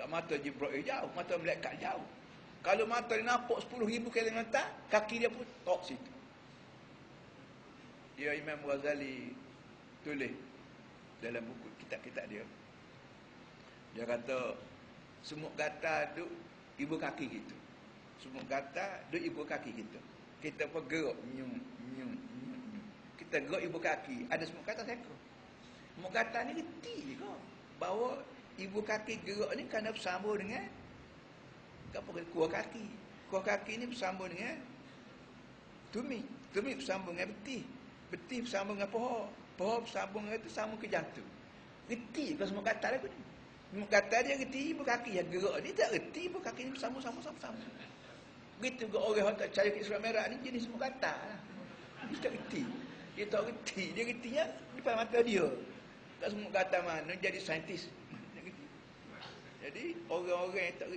Tak mata Jibril jauh, mata malaikat jauh. Kalau mata dia nampak 10,000 km, kaki dia pun tak situ. Dia Imam Ghazali tulis dalam buku kitab-kitab dia. Dia kata, semut gata duduk ibu kaki kita. Semut gata duduk ibu kaki kita. Kita pun gerak, nyum, nyum, kita gerak ibu kaki ada semua kata seko semua kata ni reti je kau bahawa ibu kaki gerak ni kerana bersambung dengan apa kuah kaki. Kuah kaki ni bersambung dengan tumi tumi bersambung dengan beti. Beti bersambung dengan pohon. Pohon bersambung dengan itu sambung ke jantung. Reti kau semua kata lagu ni. Semua kata dia reti ibu kaki. Yang gerak ni tak reti ibu kaki ni bersambung sambung sambung sambung. Begitu ke orang yang tak percaya ke Islam merah ni jenis semua kata lah dia tak reti. Dia tak reti. Dia retinya depan mata dia. Tak semua kata mana jadi saintis. Jadi orang-orang yang tak.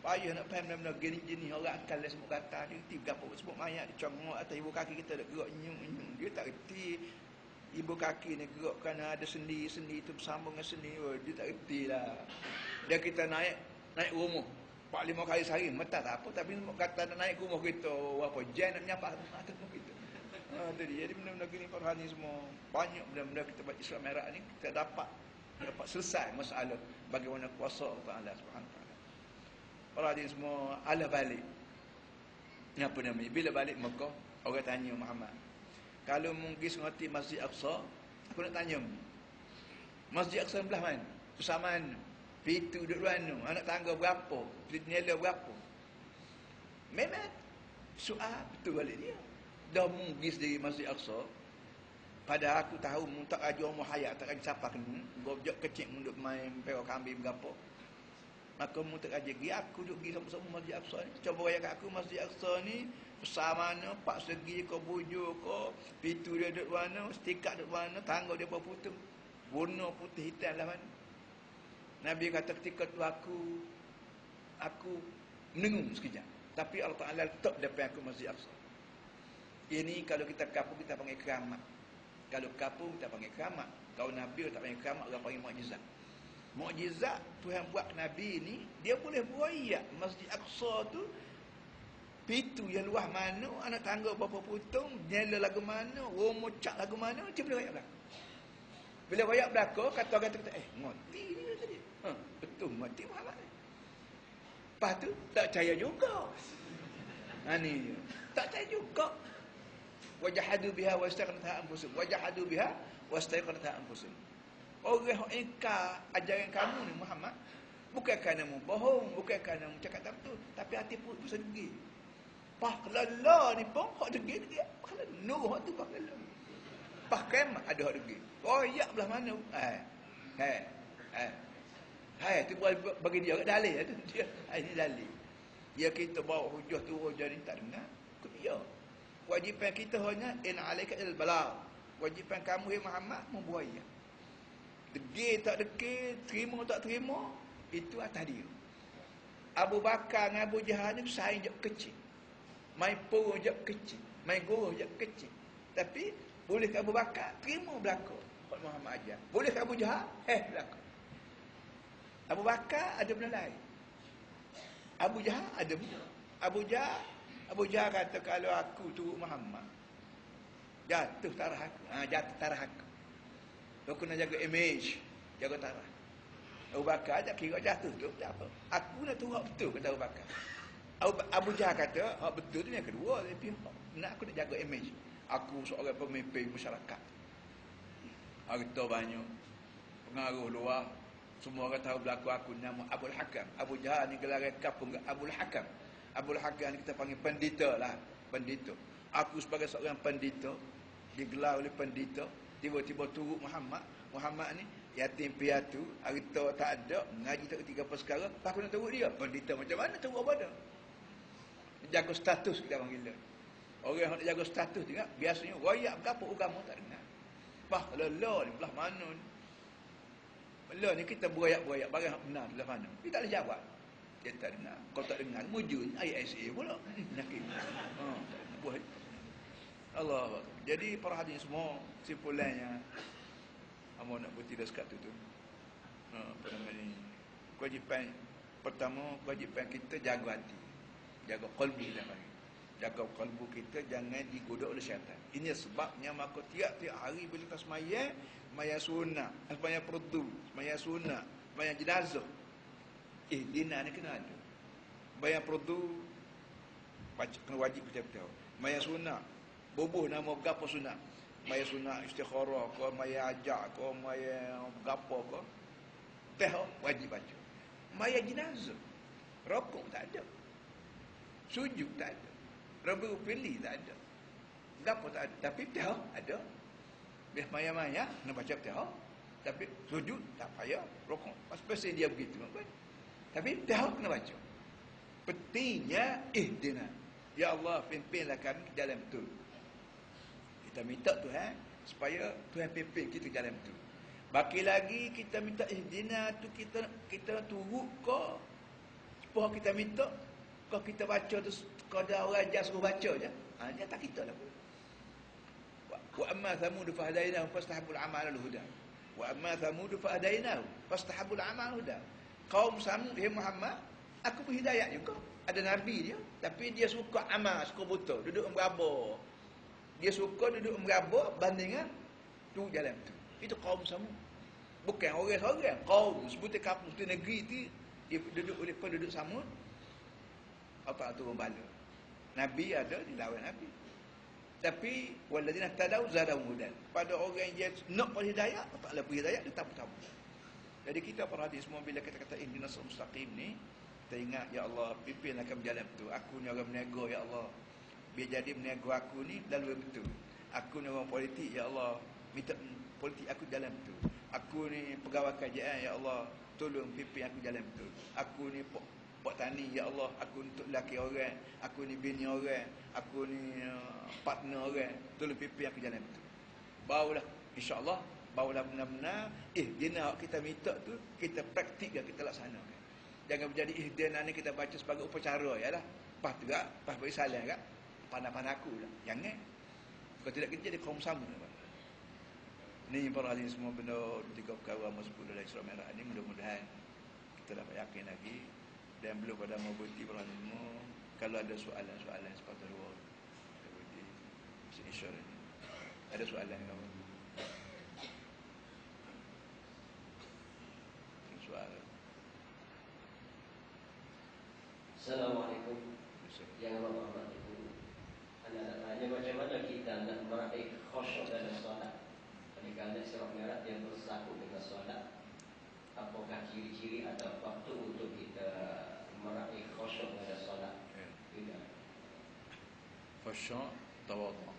Payah nak faham benda-benda gini-gini. Orang akan lah semua kata. Dia reti berapa sebut mayat. Dia congok ibu kaki kita. Dia gerak nyung-nyung. Dia tak reti. Ibu kaki ni gerak kerana ada sendi-sendi itu bersambung dengan sendi. Oh, dia tak reti lah. Dia kita naik naik rumah. Empat lima kali sehari. Merta tak apa. Tapi kata nak naik rumah kita. Apa? Jan nak menyapak atas rumah kita. Ha. Jadi benda-benda gini Farhan ni semua banyak benda-benda kita baca Islam merah ni kita dapat dapat selesai masalah bagaimana kuasa Allah Subhanahu Wa Taala. Para hadirin semua Allah balik. Ni apa namanya? Bila balik Mekah, orang tanya Muhammad. Kalau mungkin ngerti Masjid Aqsa, aku nak tanya. Masjid Aqsa belah mana? Bersama mana? Pintu duduk mana? Anak tangga berapa? Pintu berapa? Memang soal betul balik dia dah mungkis dari Masjid Aqsa pada aku tahu mu tak aja mu hayat tak aja siapa kena gojok kecil munduk main pewa kambing berapa maka mu tak aja gi aku duk gi sama-sama Masjid Aqsa ni. Cuba raya kat aku Masjid Aqsa ni besar mana pak segi ko bujur ko pintu dia duduk mana setikat duduk mana tangga dia berputung warna putih hitam lah mana Nabi kata ketika tu aku aku menengung sekejap. Tapi Allah Ta'ala letak depan aku Masjid Aqsa. Ini kalau kita kapur kita panggil keramat. Kalau kapur kita panggil keramat. Kalau Nabi tak panggil keramat, orang panggil mukjizat. Mukjizat Tuhan buat Nabi ni, dia boleh buayak Masjid Aqsa tu pintu yang luah mana, anak tangga berapa putung, nyala lagu mana, rumah cak lagu mana, dia boleh buayak belakang. Bila buayak belakang, kata orang kata, eh, mati ni tadi. Ha, betul, mati Muhammad. Lepas tu, tak percaya juga. Ha, ni. Tak percaya juga wajahadu biha wastaqanatha anfusuhum wajahadu biha wastaqanatha anfusuhum orang engkau ajaran kamu ni Muhammad bukan kerana mu bohong bukan kerana mu cakap tak betul tapi hati pun sedih pah kelala ni pun hak degil dia. Kalau nur hak tu pah kelala pah kemat ada hak degil oh ya belah mana? Eh eh eh. Hai, tu buat bagi dia dalil tu. [laughs] Dia. Ini dalil. Ya kita bawa hujah tu jadi tak dengar. Ke dia kewajipan kita hanya in alaika il bala kewajipan kamu ya Muhammad membuaya degil tak degil terima tak terima itu atas dia. Abu Bakar dengan Abu Jahal ni bersaing je kecil. Main puru je kecil. Main guru je kecil. Tapi boleh Abu Bakar? Terima belaka. Kalau Muhammad ajar. Boleh Abu Jahal? Eh belaka. Abu Bakar ada benda lain. Abu Jahal ada benda. Abu Jahal Abu Jahal kata kalau aku turut Muhammad jatuh tarah aku. Ha, jatuh tarah aku. Aku nak jaga image, jaga tarah. Abu Bakar tak kira jatuh tu tak apa. Aku nak turut betul kata Abu Bakar. Abu, Abu Jahal kata, hak betul tu yang kedua tapi nak aku nak jaga image. Aku seorang pemimpin masyarakat. Harta banyak. Pengaruh luar. Semua orang tahu berlaku aku nama Abu Hakam. Abu Jahal ni gelar kapung Abu Hakam. Abdul Hakam kita panggil pendeta lah. Pendeta. Aku sebagai seorang pendeta, digelar oleh pendeta, tiba-tiba turut Muhammad. Muhammad ni yatim piatu, hari tu tak ada, ngaji tak ketika apa sekarang, aku nak turut dia. Pendeta macam mana turut apa dah? Jaga status kita panggil dia. Orang nak jaga status juga, biasanya royak berapa agama tak dengar. Bah, lelah ni belah mana ni? Belah ni kita berayak-berayak barang benar belah mana. Dia tak boleh jawab. Dia tak dengar. Kau tak dengar, mujur ISA pula. Ha, buat. Allah. Jadi para hadirin semua, simpulannya, Amo nak bertidak sekat tu tu. Ha, apa nama ni? Kewajipan pertama, kewajipan kita jaga hati. Jaga qalbi dan jaga kalbu kita jangan digoda oleh syaitan. Ini sebabnya maka tiap-tiap hari bila kita semaya, semaya sunnah, semaya perdu, semaya sunnah, semaya jenazah. Eh, dina ni kena ada. Semaya perdu, kena wajib tahu. Semaya sunnah, bubuh nama berapa sunnah. Maya sunnah istikharah ke, maya ajak ke, maya berapa ke. Teh wajib baca. Maya jenazah. Rokok tak ada. Sujud tak ada. Rabu pilih tak ada. Gapo tak ada. Tapi tahu ada. Biar maya-maya nak baca tahu. Tapi sujud tak payah. Rokok. Pas pasal dia begitu. Tapi tahu kena baca. Pentingnya ihdina. Ya Allah pimpinlah kami ke jalan betul. Kita minta Tuhan supaya Tuhan pimpin kita ke jalan betul. Baki lagi kita minta ihdina tu kita kita turut ke. Supaya kita minta kalau kita baca tu kalau ada orang ajar suruh baca je. Ha, dia tak kita lah. Wa amma thamud fa fastahabul amal al huda. Wa amma thamud fa fastahabul amal al huda. Kaum Samud hey Muhammad, aku pun hidayah juga. Ada nabi dia, tapi dia suka amal, suka buta, duduk meraba. Dia suka duduk meraba bandingan tu jalan tu. Itu kaum Samud. Bukan orang seorang, kaum sebutan kampung tu negeri tu dia duduk oleh penduduk Samud. Apa turun bala. Nabi ada di lawan Nabi. Tapi waladina tadau zadau hudan. Pada orang yang nak pada hidayah, tak ada hidayah dia tak tahu. Jadi kita para hadis semua bila kita kata ini nasr mustaqim ni, kita ingat ya Allah pimpin akan berjalan betul. Aku ni orang berniaga ya Allah. Biar jadi berniaga aku ni lalu betul. Aku ni orang politik ya Allah. Minta politik aku jalan betul. Aku ni pegawai kerajaan ya Allah. Tolong pimpin aku jalan betul. Aku ni buat tani ya Allah aku untuk laki orang aku ni bini orang aku ni uh, partner orang tolong pimpin aku jalan betul barulah insyaallah barulah benar-benar eh dia nak kita minta tu kita praktik dan kita laksanakan. Jangan menjadi ihdiana ni kita baca sebagai upacara ya lah. Pas tu pas bagi salam kan pandai-pandai aku lah. Jangan kalau tidak kita jadi kaum sama ni para ahli semua benda tiga perkara masuk dalam Islam Merah ni mudah-mudahan kita dapat yakin lagi. Dan belum pada mau berhenti berhenti kalau ada soalan-soalan sepatutnya ada soalan kamu soalan Assalamualaikum. Yang Allah hormati Anda tanya macam mana kita nak meraih khusyuk dalam solat? Kerana sirap merah yang bersatu dengan solat? Apakah ciri-ciri atau waktu untuk kita meraih khusyuk pada solat? Tidak khusyuk tawadhu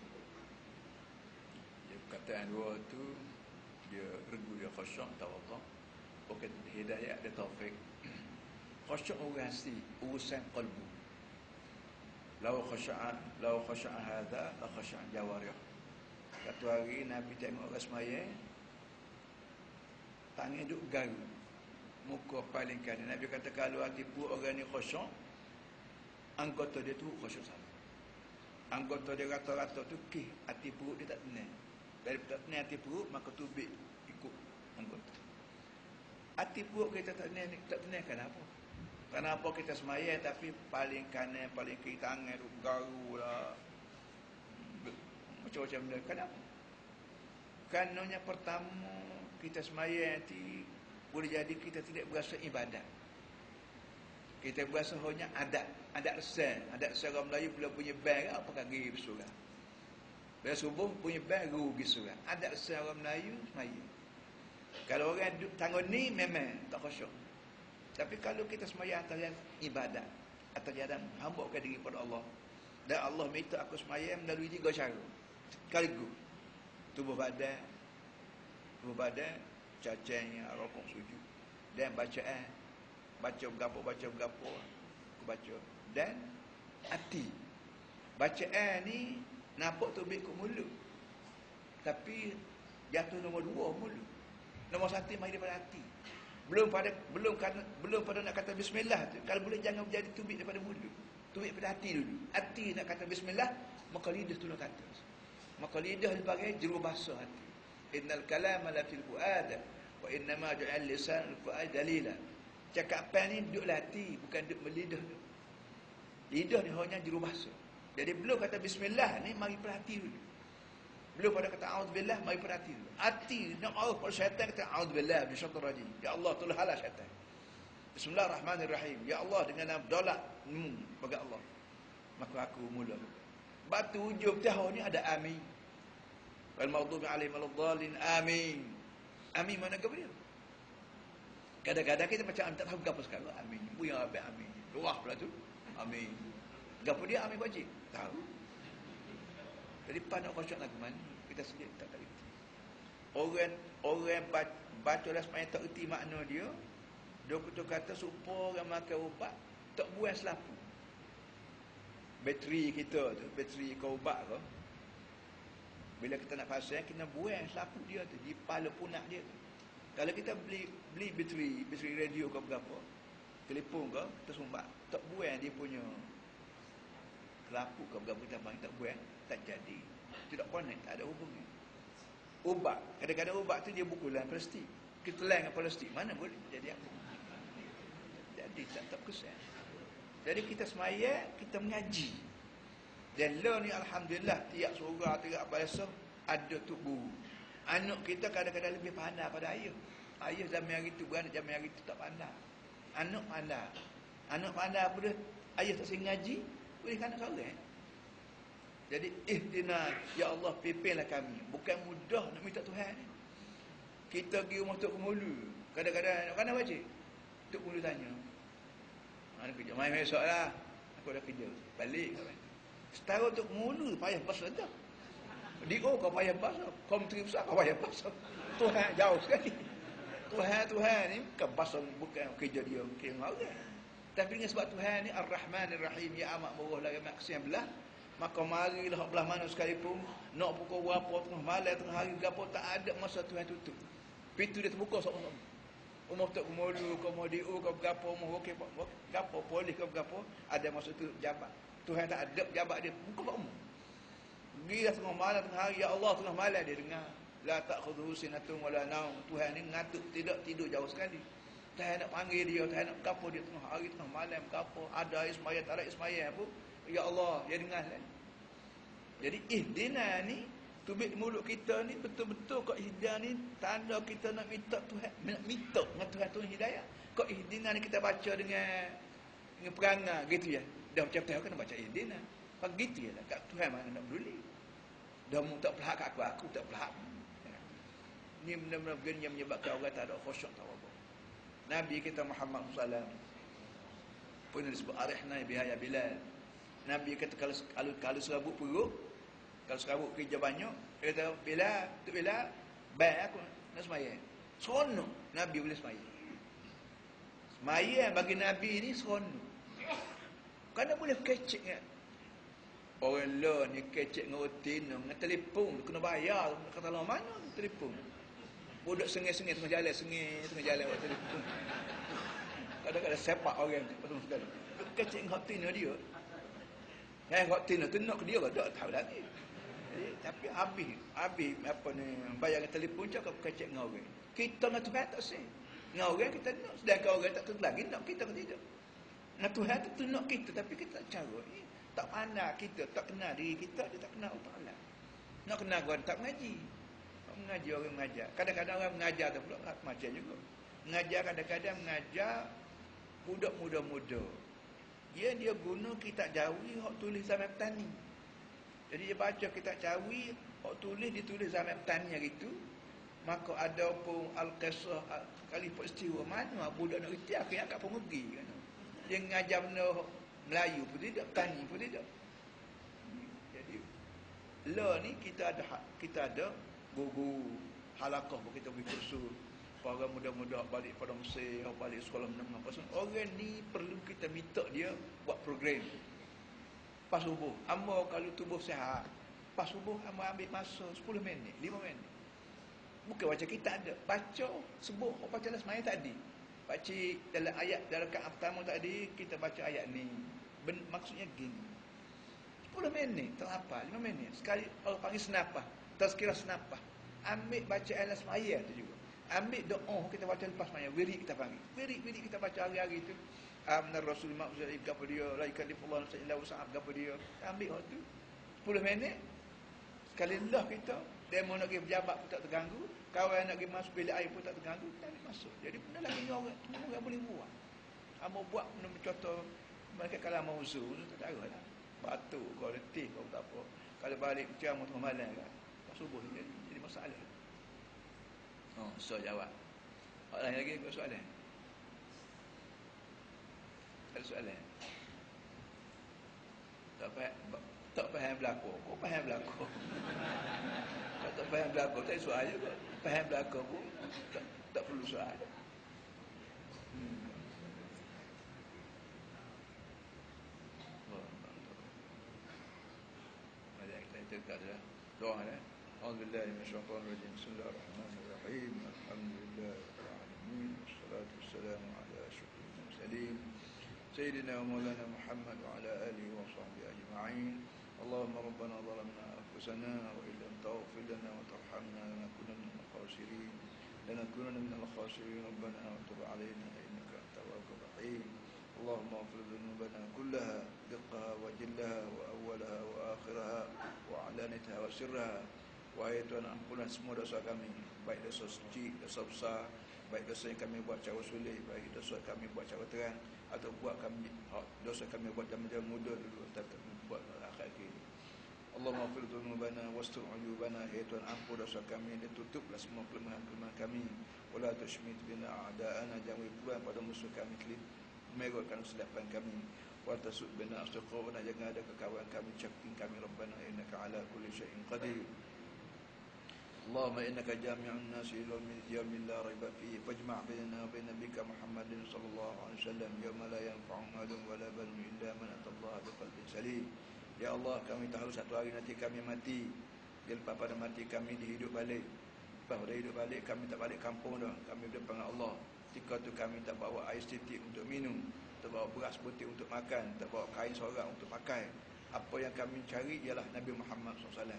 dia perkataan dua tu dia regu dia khusyuk tawadhu bukan hidayah dia taufik khusyuk urasi urusan qalbu law khusya'a law khusya'a hadha la khusya'a jawarih satu hari Nabi tengok orang semaya tangan duk garu muka paling kanan. Nabi kata kalau hati puak orang ni khusyuk, anggota dia tu khusyuk sama. Anggota dia rata-rata tu kih hati perut dia tak tenang. Dari tak tenang hati perut maka tubik ikut anggota. Hati perut kita tak tenang, tak tenang kenapa? Kenapa kita semaya tapi paling kanan, paling kiri tangan garu lah. Macam-macam benda. Kenapa? Kanonnya pertama kita semaya nanti boleh jadi kita tidak berasa ibadat. Kita berasa hanya adat, adat sen, adat secara Melayu bila punya bang apa kaki bersurah. Bila subuh punya bang rugi surah. Adat secara Melayu semaya. Kalau orang duduk tangan ni memang tak khusyuk. Tapi kalau kita semaya atas yang ibadat, atas jalan hambakan diri pada Allah. Dan Allah minta aku semayang melalui tiga cara. Sekaligus. Tubuh badan, tubuh badan, cacahnya, rokok sujud. Dan bacaan. Baca berapa, baca berapa. Aku baca. Dan hati. Bacaan ni nampak tu baik mulut. Tapi jatuh nombor dua mulut. Nombor satu mari daripada hati. Belum pada belum kan belum pada nak kata bismillah tu. Kalau boleh jangan jadi tubik daripada mulut. Tubik pada hati dulu. Hati nak kata bismillah, maka lidah tu nak kata. Maka lidah sebagai juru bahasa hati. Innal kalama la fil fuad wa inna ma ja'al lisan al fuad dalila. Cakapan ni duduk hati, bukan duduk melidah. Lidah ni hanya juru bahasa. Jadi belum kata bismillah ni mari perhati dulu. Belum pada kata auzubillah mari perhati. Hati nak Allah pada syaitan kata auzubillah min syaitanir rajim. Ya Allah tolong halah syaitan. Bismillahirrahmanirrahim. Ya Allah dengan nama dolak hmm, bagi Allah. Maka aku mula. Batu hujung tahun ni ada amin. Wal maghdubi alaihim waladdallin amin. Amin mana dia? Kadang-kadang kita macam tak tahu apa sekarang. Amin. Bu yang apa amin. Luah pula tu. Amin. Gapo dia amin wajib? Tahu. Jadi pandang khusyuk lagu mana? Kita sendiri tak tahu. Orang orang baca dah sepanjang tak erti makna dia. Doktor kata supaya orang makan ubat tak buang selapu. Bateri kita tu, bateri kau ubat tu. Bila kita nak pasang, kita buang selapu dia tu. Di pala punak dia tu. Kalau kita beli beli bateri, bateri radio ke berapa, telefon ke, kita sumbat. Tak buang dia punya Kelapu kau berapa kita bang tak buat tak jadi. Tidak connect, tak ada hubungan. Ubat, kadang-kadang ubat tu dia bukulan plastik. Kita leng plastik, mana boleh jadi apa? Jadi tak tak kesan. Jadi kita semaya, kita mengaji. Dan lo ni alhamdulillah tiap surah tiap bahasa ada tubuh. Anak kita kadang-kadang lebih pandai pada ayah. Ayah zaman hari tu, beranak zaman hari tu tak pandai. Anak pandai. Anak pandai apa dia? Ayah tak sering ngaji, boleh kan seorang eh? Jadi ihdina ya Allah pimpinlah kami. Bukan mudah nak minta Tuhan ni. Kita pergi rumah Tok Kemulu. Kadang-kadang nak baca. Tok Kemulu tanya. Ha, kerja? Main besok lah. Aku dah kerja. Balik. Setara Tok Kemulu payah pasal dah. Di oh kau payah pasal. Kau besar kau payah pasal. Tuhan jauh sekali. Tuhan Tuhan ni bukan pasal bukan kerja dia. Mungkin orang. Tapi dengan sebab Tuhan ni Ar-Rahman Ar-Rahim Ya amat murah lagi yang belah Maka marilah belah mana sekalipun Nak pukul berapa tengah malam tengah hari Gapa tak ada masa Tuhan tutup Pintu dia terbuka seorang Umur tak kemulu, kau diu, kau berapa, umur okey, berapa, polis kau berapa, ada masa tu jabat. Tuhan tak ada jabat dia, buka pak umur. Dia tengah malam, tengah hari, Ya Allah tengah malam dia dengar. La tak khudu sinatun wala naum. Tuhan ni ngatuk, tidak tidur jauh sekali. Tak nak panggil dia, tak nak kapo dia tengah hari tengah malam kapo ada ismaya tak ada ismaya apa. Ya Allah, dia dengar kan. Jadi ihdina ni tubik mulut kita ni betul-betul kok hidayah ni tanda kita nak minta Tuhan nak minta dengan Tuhan Tuhan hidayah. Kok ihdina ni kita baca dengan dengan perangai gitu ya. Dah macam tahu kan baca ihdina. Pak gitu ya lah. Kat Tuhan mana nak peduli. Dah mu tak pelak aku, aku tak pelak. Ni benar-benar begini yang menyebabkan orang tak ada khusyuk tahu. Nabi kita Muhammad SAW pun disebut arihna bihaya bilal. Nabi kata kalau kalau, kalau serabut perut, kalau serabut kerja banyak, dia kata bila tu bila baik aku nak semaya. Seronok Nabi boleh semaya. Semaya bagi Nabi ni seronok. Kerana boleh kecek kan. Orang lah ni kecek dengan rutin, dengan telefon, kena bayar, kata lah mana telefon. Budak sengih-sengih tengah jalan, sengih tengah jalan waktu tu. Kadang-kadang sepak orang tu sekali. Kecil hot tin dia. Eh tin tu nak ke dia tak tahu lagi. Jadi, tapi habis, habis apa ni bayar telefon cakap kecil dengan orang. Kita nak Tuhan tak sih. Dengan orang kita nak sedangkan orang tak tentu lagi nak kita ke tidak. Dengan Tuhan tu nak kita tapi kita tak cara. Eh, tak pandai kita, tak kenal diri kita, dia tak kenal Allah Nak kenal orang tak mengaji mengajar orang mengajar. Kadang-kadang orang mengajar tu pula macam juga. Mengajar kadang-kadang mengajar budak muda-muda. Dia dia guna kitab jawi hak tulis zaman petani. Jadi dia baca kitab jawi hak tulis ditulis zaman petani hari itu. Maka ada pun al-qisah kali peristiwa mana budak nak reti akhirnya kat pengugi kan. Dia mengajar benda Melayu pun tidak, Tani pun tidak. Jadi la ni kita ada kita ada guru halakah kita beri kursus para muda-muda balik pada Mesir, balik sekolah menengah pasal orang ni perlu kita minta dia buat program. Pas subuh, amba kalau tubuh sihat, pas subuh amba ambil masa 10 minit, 5 minit. Bukan baca kita ada, baca subuh, baca dalam semaya tadi. Baca dalam ayat dalam rakaat pertama tadi kita baca ayat ni. Ben, maksudnya gini. 10 minit, tak apa, 5 minit. Sekali kalau panggil senapah, tazkirah senapah. Ambil baca ayat semaya tu juga. Ambil doa kita baca lepas semaya, wirid kita panggil. Wirid-wirid kita baca hari-hari tu. Amnar Rasul maksud gapo dia, la ikallifullah nafsan illa wus'aha gapo dia. Ambil waktu 10 minit. Sekali lah kita Demo nak pergi pejabat pun tak terganggu. Kawan nak pergi masuk bilik air pun tak terganggu. Kita ambil masuk. Jadi benda lagi ni orang, semua orang boleh buat. Amo buat benda contoh mereka kalau mau usul tak tahu lah. Batu, kau letih, kau tak apa. Kalau balik macam mau tengah malam kan. Subuh jadi, jadi masalah. Oh, so jawab. Orang lagi kau soalan. Ada soalan. Tak faham, tak faham berlaku. Kau faham berlaku. [laughs] Kalau tak faham berlaku, tak soal je. Faham berlaku pun, tak, tak perlu soal. Hmm. Doa ya. أعوذ بالله من الشيطان الرجيم. بسم الله الرحمن الرحيم. الحمد لله رب العالمين. والصلاة والسلام على أشرف المرسلين. سيدنا ومولانا محمد وعلى آله وصحبه أجمعين. اللهم ربنا ظلمنا أنفسنا وإن لم تغفر لنا وترحمنا لنكونن من الخاسرين. لنكونن من الخاسرين. ربنا وتب علينا إنك أنت التواب الرحيم. اللهم اغفر ذنوبنا كلها دقها وجلها وأولها وآخرها وعلانتها وسرها. Wahai Tuhan ampunlah semua dosa kami Baik dosa suci, dosa besar Baik dosa yang kami buat cara sulit Baik dosa kami buat cara terang Atau buat kami dosa kami buat jalan muda dulu Atau kami buat akhir kini. Allah maafir dhunubana wastur uyubana Ya Tuhan ampun dosa kami Dan tutuplah semua kelemahan-kelemahan kami. Wala tushmit bina a'da'ana. Jangan pulang pada musuh kami Kelip merahkan selapan kami. Wa tasud bina asdiqawna Jangan ada kekawan kami Cakin kami. Rabbana innaka ala kulli syai'in qadir اللهم إنك جامع الناس إلى يوم لا ريب فيه فاجمع بيننا وبين نبيك محمد صلى الله عليه وسلم يوم لا ينفع مال ولا بنون إلا من أتى الله بقلب سليم Ya Allah kami tahu satu hari nanti kami mati Dia lepas pada mati kami dihidup balik Lepas pada hidup balik kami tak balik kampung dah Kami berdepan dengan Allah Ketika tu kami tak bawa air setitik untuk minum Tak bawa beras putih untuk makan Tak bawa kain sorak untuk pakai Apa yang kami cari ialah Nabi Muhammad SAW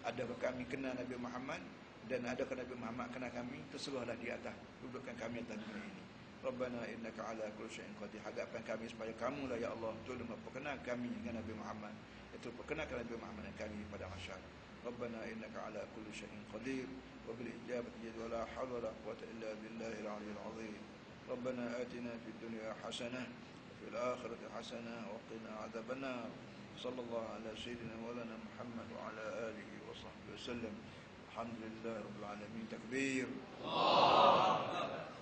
Adakah kami kenal Nabi Muhammad dan adakah Nabi Muhammad kenal kami? Terserahlah di atas dudukkan kami atas dunia ini. Rabbana innaka ala kulli syai'in qadir. Hadapan kami supaya kamu lah ya Allah tolong perkenalkan kami dengan Nabi Muhammad. Itu perkenalkan Nabi Muhammad dan kami pada masyarakat. Rabbana innaka ala kulli syai'in qadir. Wa bil ijabati jad wa la hawla wa la quwwata illa billahil aliyyil azim. Rabbana atina fid dunya hasanah wa fil akhirati hasanah wa qina adzabannar sallallahu ala sayyidina wa lana Muhammad wa ala alihi وصحبه وسلم. الحمد لله رب العالمين. تكبير. الله